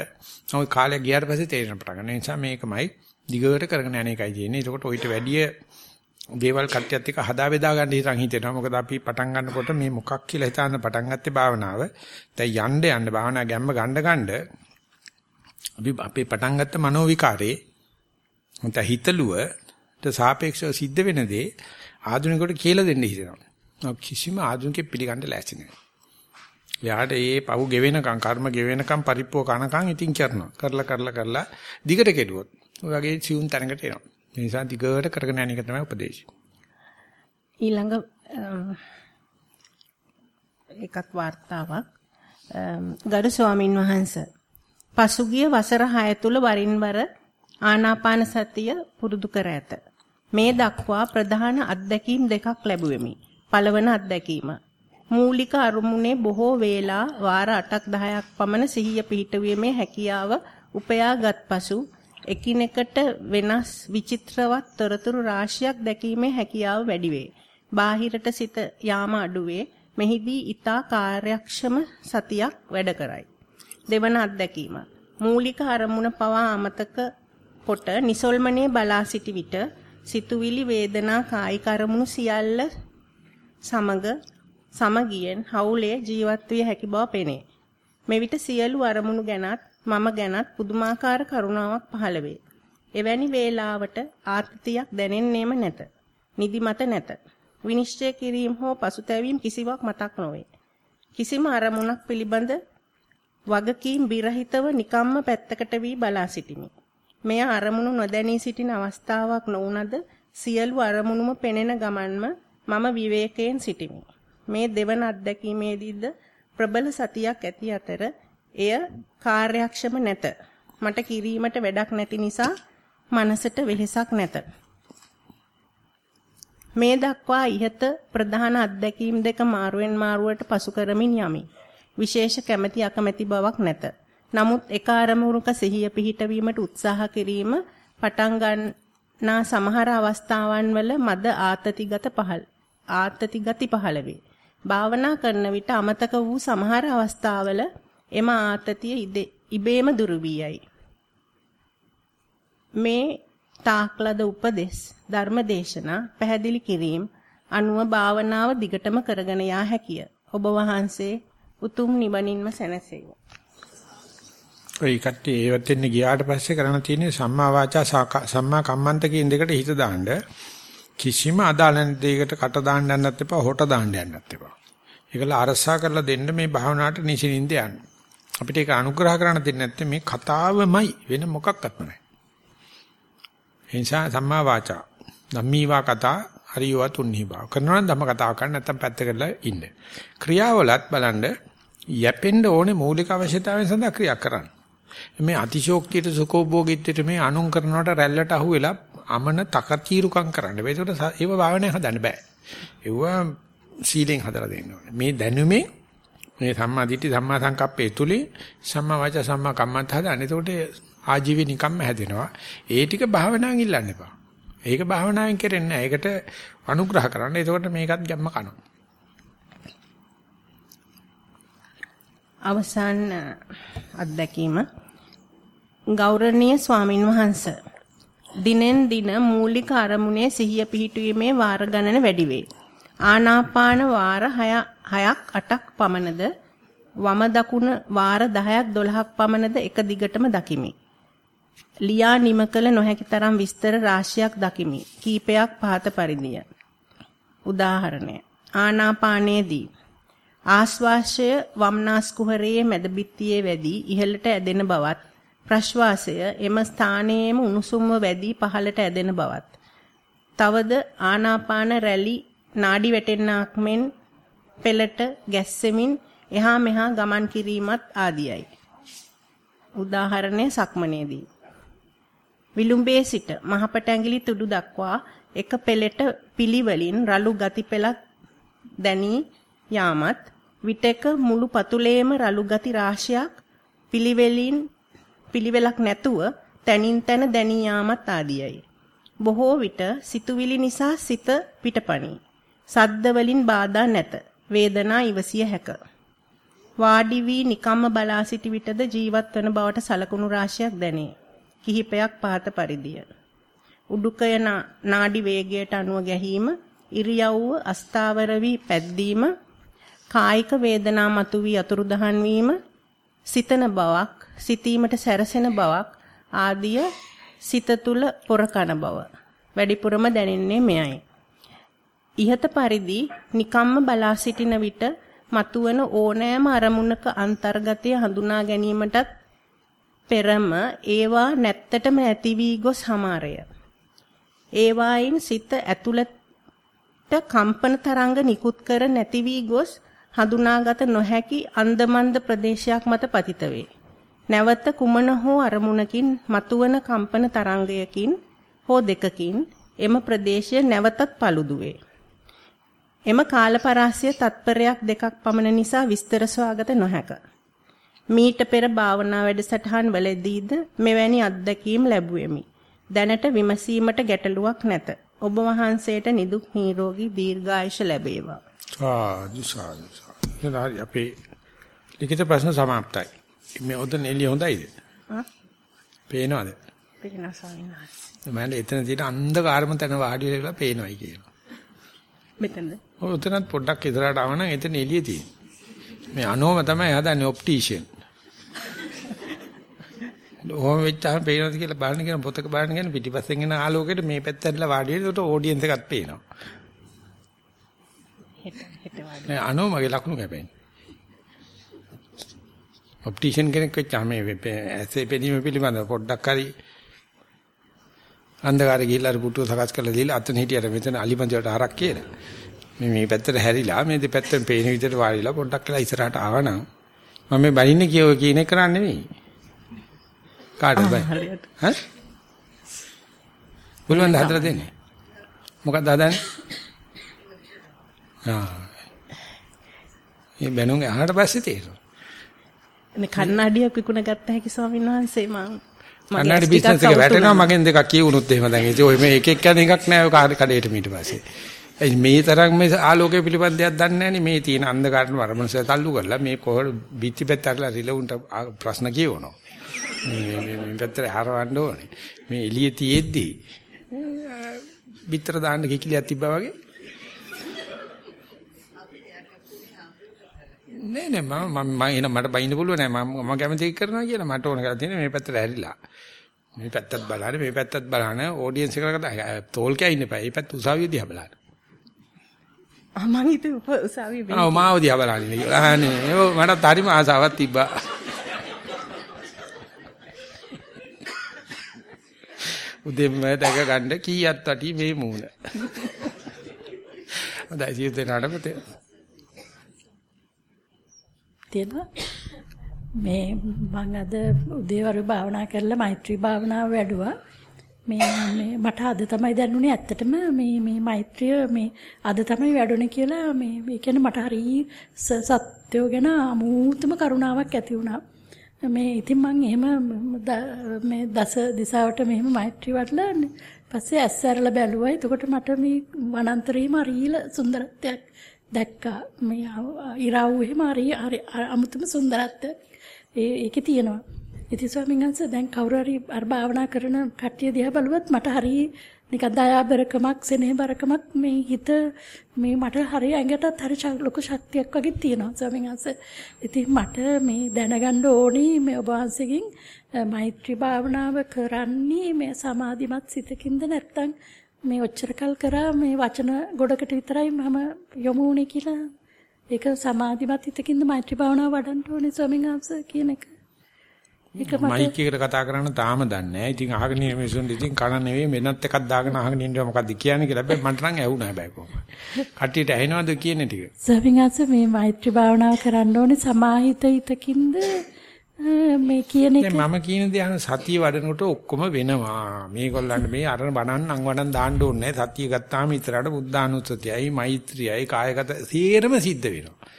නමුත් කාලය ගියාට පස්සේ තේරෙන පටන් ගන්න. ඒ නිසා මේකමයි දිගට කරගෙන යන එකයි තියෙන්නේ. ඒකට ඔయిత වැඩිය දේවල් කට්ටියත් එක්ක හදා බෙදා ගන්න හිතන් හිතෙනවා. මොකද අපි පටන් ගන්නකොට මේ මොකක් කියලා හිතාන පටන් ගත්තේ භාවනාව. දැන් යන්න යන්න භාවනා ගැම්ම ගන්න ගන්න අපි අපේ පටන් ගත්ත මනෝ විකාරේ මත හිතලුවට සාපේක්ෂව සිද්ධ වෙන දේ ආධුනිකයට කියලා දෙන්න හිතනවා. කිසිම ආධුනිකෙක් පිළිගන්න ලෑස්ති නැහැ. එයාට ඒ පහු ගෙවෙනකම් කර්ම ගෙවෙනකම් පරිප්පෝ කනකම් ඉතින් කරනවා. කරලා කරලා කරලා දිගට කෙඩුවොත් ඔයගේ සිවුන් තැනකට එනවා. ඒ නිසා දිගට කරගෙන යන එක තමයි උපදේශය. ඊළඟ එකක් වார்த்தාවක් ගරු ස්වාමින් වහන්සේ පසුගිය වසර 6 තුල වරින් වර ආනාපාන සතිය පුරුදු කර ඇත. මේ දක්වා ප්‍රධාන අත්දැකීම් දෙකක් ලැබුවෙමි. පළවන අත්දැකීම මූලික අරුමුණේ බොහෝ වේලා වාර 8ක් 10ක් පමණ සිහිය පිහිටුවීමේ හැකියාව උපයාගත් පසු එකිනෙකට වෙනස් විචිත්‍රවත් තොරතුරු රාශියක් දැකීමේ හැකියාව වැඩි වේ. බාහිරට සිත යාම අඩුවේ. මෙහිදී ඊතා කාර්යක්ෂම සතියක් වැඩ කරයි. දෙවන අත්දැකීම. මූලික අරමුණ පවා අමතක කොට නිසල්මනේ බලා සිටි විට සිතුවිලි වේදනා කායික අරමුණු සියල්ල සමග සමගියෙන් හවුලේ ජීවත් විය හැකි බව පෙනේ. මෙවිට සියලු අරමුණු ගැනත් මම ගැනත් පුදුමාකාර කරුණාවක් පහළ වේ. එවැනි වේලාවට ආර්ථිතියක් දැනෙන්නේම නැත. නිදිමත නැත. විනිශ්චය කිරීම හෝ පසුතැවීම කිසිවක් මතක් නොවේ. කිසිම අරමුණක් පිළිබඳ වගකීම් බිරහිතව නිකම්ම පැත්තකට වී බලා සිටිමි. මෙය අරමුණු නොදැනී සිටින අවස්ථාවක් නොවුනද සියලු අරමුණුම පෙනෙන ගමන්ම මම විවේකයෙන් සිටිමි. මේ දෙවන අත්දැකීමේදීද ප්‍රබල සතියක් ඇති අතර එය කාර්යක්ෂම නැත. මට කිරීමට වැඩක් නැති නිසා මනසට වෙහෙසක් නැත. මේ දක්වා ইহත ප්‍රධාන අත්දැකීම් දෙක මාරුවෙන් මාරුවට පසු කරමින් යමි. විශේෂ කැමැති අකමැති බවක් නැත. නමුත් එක අරමුණක සිහිය පිහිටවීමට උත්සාහ කිරීම පටන් ගන්නා සමහර අවස්ථාවන් වල මද ආතතිගත පහළ ආතතිගති පහළ වේ. භාවනා කරන විට අමතක වූ සමහර අවස්ථාවල එම ආතතිය ඉබේම දුරු වී මේ තාක්ලද උපදෙස් ධර්මදේශනා පැහැදිලි කිරීම අනුව භාවනාව දිගටම කරගෙන යා හැකිය. ඔබ වහන්සේ උතුම් නිවනින්ම සැනසෙයි. ඔය කට්ටිය ඒවත් එන්න ගියාට පස්සේ කරන්න තියෙන්නේ සම්මා වාචා සම්මා කම්මන්ත කියන දෙකට හිත දාන්න කිසිම අදාළ දෙයකට කට දාන්න යන්නත් එපා හොට දාන්න යන්නත් එපා. ඒකල අරසා කරලා දෙන්න මේ භාවනාවට නිසින්ින්ද යන්න. අපිට ඒක අනුග්‍රහ කරන්න දෙන්නේ නැත්නම් මේ කතාවමයි වෙන මොකක්වත් නැහැ. ඒ නිසා සම්මා වාචා ධම්මීවා කතා හරියවා තුන්හිවා. කරනවා නම් ධම්ම කතා කරන්න නැත්නම් පැත්තකට ඉන්න. ක්‍රියාවලත් බලන්න යැපෙන්න ඕනේ මූලික අවශ්‍යතාවයන් සඳහා ක්‍රියා කරන්න. මේ අතිශෝක්තියට සුඛෝභෝගීත්වයට මේ අනුන් කරනවට රැල්ලට අහු වෙලා අමන තකතිරුකම් කරන්න. ඒකට ඒව භාවනාවේ හදන්න බෑ. ඒව සීලෙන් හදලා දෙන්න ඕනේ. මේ දැනුමේ මේ සම්මා දිට්ඨි සම්මා සංකප්පේ තුලින් සම්මා වාචා සම්මා කම්මන්ත හදන්න. එතකොට ආජීවී නිකම්ම හැදෙනවා. ඒ ටික භාවනාවෙන් ඉල්ලන්න එපා. ඒක භාවනාවෙන් කරන්නේ නැහැ. ඒකට අනුග්‍රහ කරන්න. එතකොට මේකත් ගැම්ම කනවා. අවසාන අත්දැකීම ගෞරවනීය ස්වාමින් වහන්සේ දිනෙන් දින මූලික අරමුණේ සිහිය පිහිටුවීමේ වාර ගණන වැඩි වේ. ආනාපාන වාර 6ක් 8ක් පමණද වම දකුණ වාර 10ක් 12ක් පමණද එක දිගටම දකිමි. ලියා නිම කළ නොහැකි තරම් විස්තර රාශියක් දකිමි. කීපයක් පහත පරිදිය. උදාහරණය ආනාපානයේදී ආශ්වාසය වම්නාස් කුහරයේ මැද බිත්තියේ වැඩි ඉහළට ඇදෙන බවත් ප්‍රශ්වාසය එම ස්ථානයේම උණුසුම්ව වැඩි පහළට ඇදෙන බවත්. තවද ආනාපාන රැලි නාඩි වැටෙන්නාක් මෙන් පෙළට ගැස්සෙමින් එහා මෙහා ගමන් කිරීමත් ආදියයි. උදාහරණය සක්මනේදී. විලුඹේ සිට මහපට ඇඟිලි තුඩු දක්වා එක පෙළට පිළිවලින් රළු ගති පෙළක් දැනී යාමත් විටක මුළු පතුලේම රළු ගති රාශියක් පිළිවෙලින් පිළිවෙලක් නැතුව තනින් තන දැනී යාමත් ආදියයි. බොහෝ විට සිතුවිලි නිසා සිත පිටපණී. සද්ද වලින් බාධා නැත. වේදනා ඉවසිය හැක. වාඩි වී නිකම්ම බලා සිටි විටද ජීවත් වන බවට සලකුණු රාශියක් දැනේ. කිහිපයක් පහත පරිදිය. උඩුකය නාඩි වේගයට අනුව ගැහිම, ඉරියව්ව අස්ථාවර වී පැද්දීම, කායික වේදනා මතුවී අතුරුදහන් වීම, සිතන බවක්, සිතීමට සැරසෙන බවක් ආදිය සිත තුල පොරකන බව වැඩිපුරම දැනෙන්නේ මෙයයි. ইহත පරිදි නිකම්ම බලා සිටින විට මතුවන ඕනෑම අරමුණක අන්තර්ගතය හඳුනා ගැනීමටත් පෙරම ඒවා නැත්තටම ඇති වී ගොස් හමාරය. ඒවායින් සිත ඇතුළත කම්පන තරංග නිකුත් කර නැති වී ගොස් හඳුනාගත නොහැකි අන්දමන්ද ප්‍රදේශයක් මත පතිත වේ. නැවත කුමන හෝ අරමුණකින් මතුවන කම්පන තරංගයකින් හෝ දෙකකින් එම ප්‍රදේශය නැවතත් paludu වේ. එම කාලපරාසය තත්පරයක් දෙකක් පමණ නිසා විස්තර සොයාගත නොහැක. මීට පෙර භාවනා වැඩසටහන් වලදීද මෙවැනි අත්දැකීම් ලැබුවෙමි. දැනට විමසීමට ගැටලුවක් නැත. ඔබ වහන්සේට නිදුක් නිරෝගී දීර්ඝායුෂ ලැබේවා. සාදු සාදු. හරි අපේ ලිඛිත ප්‍රශ්න સમાප්තයි. මේ ඔතන එළිය හොඳයිද? ආ? පේනවද? පේනවා ස්වාමීන් වහන්සේ. මම එතන තියෙන අන්ධකාරම තැන වාඩි වෙලා පේනවයි කියනවා. මෙතනද? ඔය උතනත් පොඩ්ඩක් ඉදරට ආව නම් එතන එළිය තියෙන්නේ. මේ අනෝම තමයි හදන්නේ ඔප්ටිෂියන්. ඔහොම වෙච්චාම පේනවද කියලා බලන්න කියන පොතක බලන්න කියන පිටිපස්සෙන් එන ආලෝකයට මේ පැත්ත ඇදලා වාඩි වෙනකොට ඔඩියන්ස් එකත් පේනවා. හෙට. නෑ අනෝමගේ ලකුණු කැපෙන්නේ. ඔප්ටිෂියන් කෙනෙක් වෙච්චාම මේ ඇසේ පෙනීම පිළිබඳව පොඩ්ඩක් හරි අන්ධකාරේ ගිහිල්ලා අර පුටුව සකස් කරලා දීලා අතන හිටියට මෙතන අලිමන්දියට හරක් කියලා. මේ මේ පැත්තට හැරිලා මේ දෙපැත්තෙන් පේන විදිහට වාඩිලා පොඩ්ඩක් කියලා ඉස්සරහට ආවනම් මම මේ බලින්නේ කියව කියන එක කරන්නේ නෙවෙයි. කාටද බයි? ඈ? බුලුවන් හදලා දෙන්නේ. මොකක්ද හදන්නේ? මේ බැනුම් අහකට පස්සේ තේරෙනවා. මේ කන්නඩියක් විකුණ ගත්ත හැකි ස්වාමීන් වහන්සේ මම කන්නඩි බිස්නස් එක වැටෙනවා මගෙන් දෙකක් කියවුනොත් එහෙම දැන් ඉතින් ඔය මේ එක එක යන එකක් නෑ ඔය කඩේට ඊට පස්සේ. ඒ මේ තරම් මේ ආලෝකය පිළිබඳ දෙයක් දන්නේ නෑනේ මේ තියෙන අන්ධකාරන වරමනස තල්ලු කරලා මේ කොහොම බිත්ති පැත්තකලා රිලවුන්ට ප්‍රශ්න කියවනවා. මේ මේ පැත්තට හරවන්න ඕනේ. මේ එළිය තියෙද්දි බිත්තර දාන්න කිකිලියක් තිබ්බා වගේ නෑ නෑ මම මම එන මට බයින්න පුළුවන් නෑ මම මම කැමති කරනවා කියලා මට ඕන කරලා තියෙන්නේ මේ පැත්තට ඇරිලා. මේ පැත්තත් බලන්න මේ පැත්තත් බලන්න ඔඩියන්ස් එකකට තෝල් කැයින්න එපා. මේ පැත්ත උසාවිය දිහා බලන්න. ආ මං හිතුවේ උසාවියේ ආ මාව දිහා බලන්න කියලා. අනේ මටත් හරිම ආසාවක් තිබ්බා. උදෙන්ම දැක ගන්න කීයක් වටි මේ මූණ. හොඳයි සියලු දෙනාටම තියෙනවා. මේ මම අද උදේවරු භාවනා කරලා මෛත්‍රී භාවනාව වැඩුවා. මේ මේ මට අද තමයි දැනුනේ ඇත්තටම මේ මේ මෛත්‍රිය මේ අද තමයි වැඩුණේ කියලා මේ ඒ කියන්නේ මට හරි සත්‍යෝ ගැන අමුතුම කරුණාවක් ඇති වුණා. මේ ඉතින් මම එහෙම මේ දස දිසාවට මෙහෙම මෛත්‍රී වඩලා පස්සේ ඇස් ඇරලා බැලුවා. එතකොට මට මේ වනාන්තරේම හරිල සුන්දරත්වයක් දැක්කා. මේ ඉරාව් එහෙම හරි අමුතුම සුන්දරත්වයක් ඒකේ තියෙනවා. ඉතින් ස්වාමීන් වහන්සේ දැන් කවුරු හරි අර භාවනා කරන කට්ටිය දිහා බලුවත් මට හරි නිකන් දයාබරකමක් සෙනෙහබරකමක් මේ හිත මේ මට හරි ඇඟටත් හරි ලොකු ශක්තියක් වගේ තියෙනවා ස්වාමීන් වහන්සේ. ඉතින් මට මේ දැනගන්න ඕනි මේ ඔබ වහන්සේගෙන් මෛත්‍රී භාවනාව කරන්නේ මේ සමාධිමත් සිතකින්ද නැත්නම් මේ ඔච්චරකල් කරා මේ වචන ගොඩකට විතරයි මම යොමු වුනේ කියලා ඒක සමාධිමත් හිතකින්ද මෛත්‍රී භාවනාව වඩන්න ඕනේ ස්වාමීන් වහන්සේ කියන එක. ඒක මට මයික් එකට කතා කරන්න තාම දන්නේ නැහැ. ඉතින් අහගෙන ඉන්න මිනිසුන් ඉතින් කන නෙවෙයි වෙනත් එකක් දාගෙන අහගෙන ඉන්නවා මොකද්ද කියන්නේ කියලා. හැබැයි මට නම් ඇහුණා හැබැයි කොහොමද. කට්ටියට ඇහෙනවද කියන්නේ ටික? ස්වාමීන් වහන්සේ මේ මෛත්‍රී භාවනාව කරන්න ඕනේ සමාහිත හිතකින්ද මේ කියන එක මම කියන දේ අහන සතිය වඩනකොට ඔක්කොම වෙනවා. මේගොල්ලන්ට මේ අර බණන් අං වඩන් දාන්න ඕනේ නැහැ. සතිය ගත්තාම ඉතරට බුද්ධානුස්සතියයි මෛත්‍රියයි කායගත සීරම සිද්ධ වෙනවා.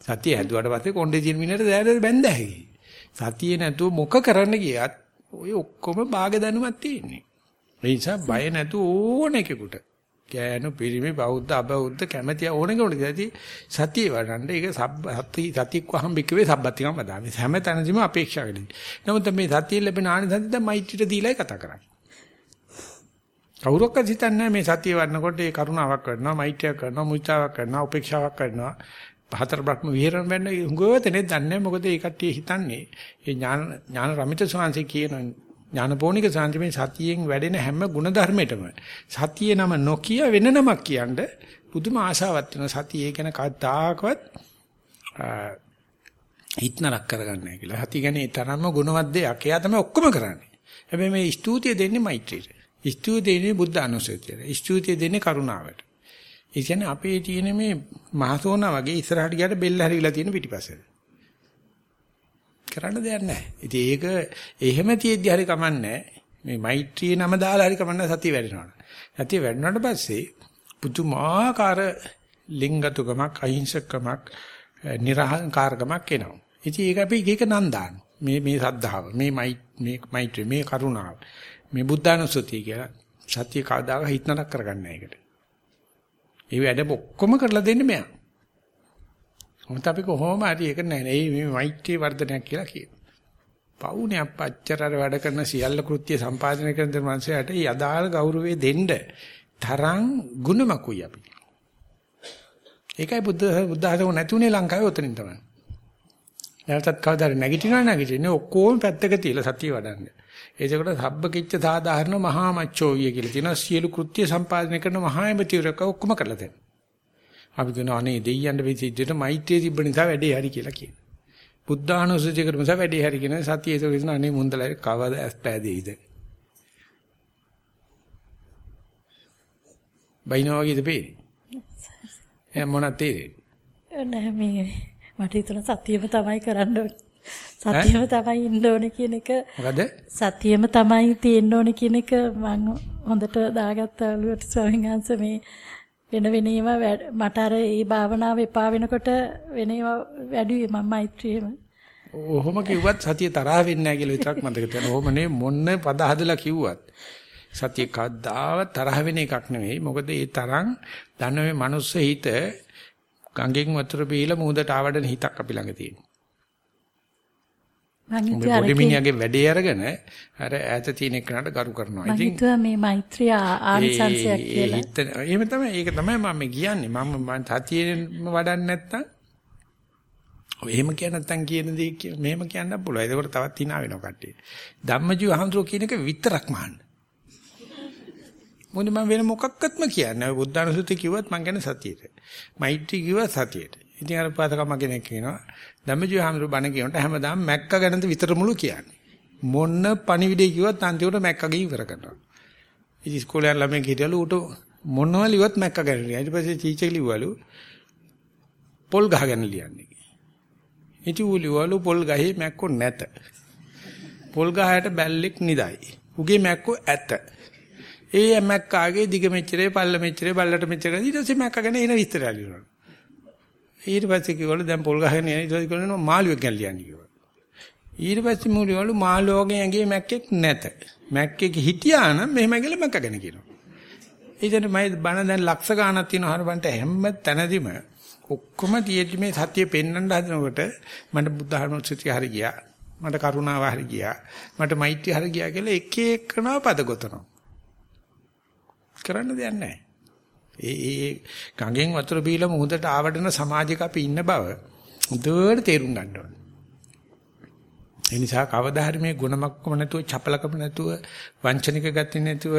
සතිය හැදුවට පස්සේ කොණ්ඩේ තියෙන මිනිහට දැනට බැඳ හැකියි. සතියේ නැතුව මොක කරන්න ගියත් ඔය ඔක්කොම භාග දැනුමක් තියෙන්නේ. ඒ නිසා බය නැතුව ඕන එකෙකුට ගෑනු පිරිමි බෞද්ධ අබෞද්ධ කැමැති ඕන කෙනෙකුට ඇති සතිය වඩන්න ඒක සති සතික් වහම් බිකවේ සබ්බතිකම් වදාමි හැම තැනදීම අපේක්ෂා කරන්නේ. නමුත් මේ සතිය ලැබෙන ආනිසංස දැන් මෛත්‍රියට දීලායි කතා කරන්නේ. කවුරක්වත් හිතන්නේ මේ සතිය වඩනකොට ඒ කරුණාවක් කරනවා මෛත්‍රියක් කරනවා මුචාවක් කරනවා උපේක්ෂාවක් කරනවා පහතර බ්‍රහ්ම විහරණ වෙන්න හුඟවතනේ දන්නේ මොකද ඒ කට්ටිය හිතන්නේ ඒ ඥාන ඥාන රමිත ස්වාමීන් කියන ඥානපෝනික සාන්තිමේ සතියෙන් වැඩෙන හැම ಗುಣධර්මයකම සතියේ නම නොකිය වෙන නමක් කියන්න පුදුම ආශාවක් වෙන සතිය ඒ ගැන කවදාකවත් හිතනක් කරගන්නේ නැහැ කියලා. සතිය ගැන ඒ තරම්ම ගුණවත් දෙයක්. එයා තමයි ඔක්කොම කරන්නේ. හැබැයි මේ ස්තුතිය දෙන්නේ මෛත්‍රියට. ස්තුතිය දෙන්නේ බුද්ධ අනුසතියට. ස්තුතිය දෙන්නේ කරුණාවට. ඒ කියන්නේ අපේ තියෙන මේ මහසෝනා වගේ ඉස්සරහට ගියට බෙල්ල හැරිලා තියෙන පිටිපස්සට. කරන්න දෙයක් නැහැ. ඉතින් ඒක එහෙම තියෙද්දි හරි කමන්නේ මේ මෛත්‍රී නම දාලා හරි කමන්නේ සතිය වැඩෙනවා. සතිය වැඩුණාට පස්සේ පුදුමාකාර ලිංගතුකමක් අහිංසකමක් නිර්හංකාරකමක් එනවා. ඉතින් ඒක අපි එක නම් දාන. මේ මේ සද්ධාව, මේ මේ මෛත්‍රී, මේ කරුණාව, මේ බුද්ධානුස්සතිය කියලා සත්‍ය කවදාක හිතනක් කරගන්නේ ඒකට. ඒ වැඩ ඔක්කොම කරලා දෙන්නේ මෙයා. මොකද අපි කොහොම හරි ඒක නැහැ. මේ මෛත්‍රී වර්ධනයක් කියලා කියනවා. පවුනේ අපච්චරර වැඩ කරන සියල්ල කෘත්‍ය සම්පාදනය කරන මනුස්සයාට යදාල ගෞරවය දෙන්න තරම් ගුණමකුයි අපි. ඒකයි බුද්ධ බුද්ධ ආගම නැතුනේ ලංකාවේ උතනින් තමයි. නැවතත් කවදාද නැගිටිනවා නැගිටින්නේ ඔක්කොම පැත්තක තියලා සතිය වඩන්න. ඒකට සබ්බකිච්ච සාධාරණ මහා මච්චෝවිය කියලා තියෙනවා. සියලු කෘත්‍ය සම්පාදනය කරන මහා එමෙතිවරක ඔක්කොම කරලා දෙනවා. අපි කියනවා අනේ දෙයියන්ට විසිද්දට මෛත්‍රිය තිබ්බ නිසා වැඩේ හරි කියලා කියනවා. බුද්ධානුස්සතිය කරන නිසා වැඩේ හරි කියන සතිය ඒක කියන අනේ මුන්දලයි කවද ඇස් පෑදෙයිද? බයිනවා වගේද පේන්නේ? එයා මොනවද තේරෙන්නේ? නෑ මේ මට හිතුණ සතියම තමයි කරන්න සතියම තමයි ඉන්න ඕනේ කියන එක මොකද සතියම තමයි තියෙන්න ඕනේ කියන එක මම හොඳට දාගත්ත අලුවට ස්වාමීන් වහන්සේ මේ වෙන වෙන ඒවා මට අර ඒ භාවනාව එපා වෙනකොට වෙන ඒවා වැඩි මම මෛත්‍රියම. ඔහොම කිව්වත් සතිය තරහ වෙන්නේ නැහැ කියලා විතරක් මතක තියාගන්න. ඔහොම නේ මොන්න පද හදලා කිව්වත් සතිය කද්දාව තරහ වෙන එකක් නෙවෙයි. මොකද ඒ තරම් දන්න මේ මනුස්ස හිත ගංගෙන් වතුර පීලා මූදට ආවඩන හිතක් අපි ළඟ තියෙනවා. මම හිතුවා වැඩේ අරගෙන අර ඈත තියෙන එකනට ගරු කරනවා. ඉතින් මම හිතුවා මේ මෛත්‍රිය ආනිසංශයක් කියලා. එහෙම තමයි ඒක තමයි මම කියන්නේ. මම මම සතියෙන් වඩන්නේ නැත්තම් එහෙම කියන නැත්නම් කියන දේ කියන මෙහෙම කියන්න පුළුවන්. ඒකෝට තවත් hina වෙනවා කට්ටිය. ධම්මජීව හඳුරෝ කියන එක විතරක් මහන්න. මොකද මම වෙන මොකක්වත්ම කියන්නේ. බුද්ධානුසුති කිව්වත් මං කියන්නේ සතියට. මෛත්‍රී කිව්වත් සතියට. ඉතින් අර පාතකම කෙනෙක් කියනවා ධම්මජීව හඳුරෝ බණ කියනට හැමදාම මැක්ක ගැනද විතර මුළු කියන්නේ. මොන්න පණිවිඩය කිව්වත් අන්තිමට මැක්කගේ ඉවර කරනවා. ඉතින් ඉස්කෝලේ යන ළමයි හිටියලු උට මොනවා ලියවත් මැක්ක ගැන ලියන. ඊට පස්සේ ටීචර් ලිව්වලු පොල් ගහගෙන ලියන්නේ. ඉතින් ඌ ලිව්වලු පොල් ගහේ මැක්කෝ නැත. පොල් ගහයට බැල්ලෙක් නිදයි. උගේ මැක්කෝ ඇත. ඒ මැක්කාගේ දිග මෙච්චරේ පල්ල මෙච්චරේ බල්ලට මෙච්චර ඊට පස්සේ මැක්ක ගැන එන විස්තරය ලියනවා. ඊට පස්සේ කිව්වලු දැන් පොල් ගහගෙන යන ඊට පස්සේ කිව්වලු මාළුවෙක් ගැන ලියන්නේ කිව්වා. ඊට පස්සේ මූලියවලු මාළුවගේ ඇඟේ මැක්කෙක් නැත. මැක්කෙක් හිටියා නම් මෙහෙම ඇඟිල්ල මැක්ක ගැන කියනවා. ඉතින් මම බණ දැන් ලක්ෂ ගාණක් තියෙනවා හරබන්ට හැම තැනදීම ඔක්කොම තියෙදි මේ සත්‍ය පෙන්වන්න හදනකොට මට බුද්ධ ධර්මසිතිය හරි ගියා. මට කරුණාව හරි ගියා. මට මෛත්‍රිය හරි ගියා කියලා එක එකනවා පදගොතනවා. කරන්න දෙයක් නැහැ. ඒ ඒ ගඟෙන් වතුර බීලා මුහුදට ආවඩන සමාජයක අපි ඉන්න බව හොඳට තේරුම් ගන්න ඕනේ. ඒ නිසා කවදා හරි මේ ගුණමක්කම නැතුව චපලකම නැතුව වංචනික ගති නැතුව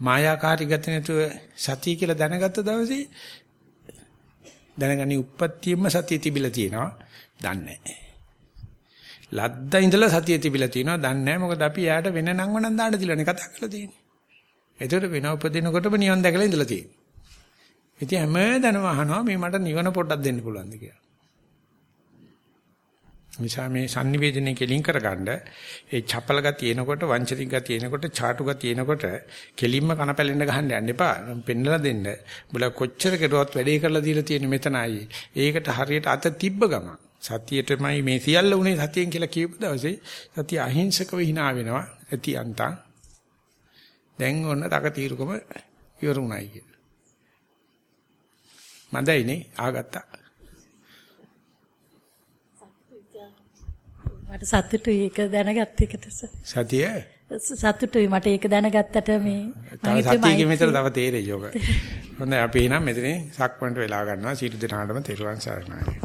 මායාකාරී ගති නැතුව සතිය කියලා දැනගත්ත දවසේ දැනගනි උප්පත්තියෙම සතිය තිබිලා තියෙනවා දන්නේ නැහැ. ලද්දා ඉඳලා සතිය තිබිලා තියෙනවා දන්නේ නැහැ මොකද අපි යාට වෙන නම් වණන් දාන්න දිලානේ කතා කරලා තියෙන්නේ. ඒතකොට වෙන උපදිනකොටම නිවන් දැකලා ඉඳලා තියෙන්නේ. ඉතින් හැමදැනම අහනවා මේ මට නිවන පොඩ්ඩක් දෙන්න පුළුවන්ද කියලා. නිසා මේ sannivedanaye කෙලින් කරගන්න ඒ චපල ගතිය එනකොට වංචනික ගතිය එනකොට චාටු ගතිය එනකොට කෙලින්ම කන පැලෙන්න ගහන්න යන්න එපා. පෙන්නලා දෙන්න. බුල කොච්චර කෙරුවත් වැඩේ කරලා දීලා තියෙන මෙතනයි. ඒකට හරියට අත තිබ්බ ගමන් සතියේටමයි මේ සියල්ල උනේ සතියෙන් කියලා කියපු දවසේ සතිය අහිංසකව hina වෙනවා. ඇති අන්තං. දැන් ඔන්න තක తీරුකම ඉවරුණයි කිය. මන්දයිනේ ආගත්තා. මට සතුටුයි ඒක දැනගත්ත එකට සතිය සතුටුයි මට ඒක දැනගත්තට මේ තව සතියකින් විතර තව තේරෙයි යෝග. හොඳයි අපි එහෙනම් මෙතනින් සක්මන්ට වෙලා ගන්නවා සීතු දිනාටම තෙරුවන් සරණයි.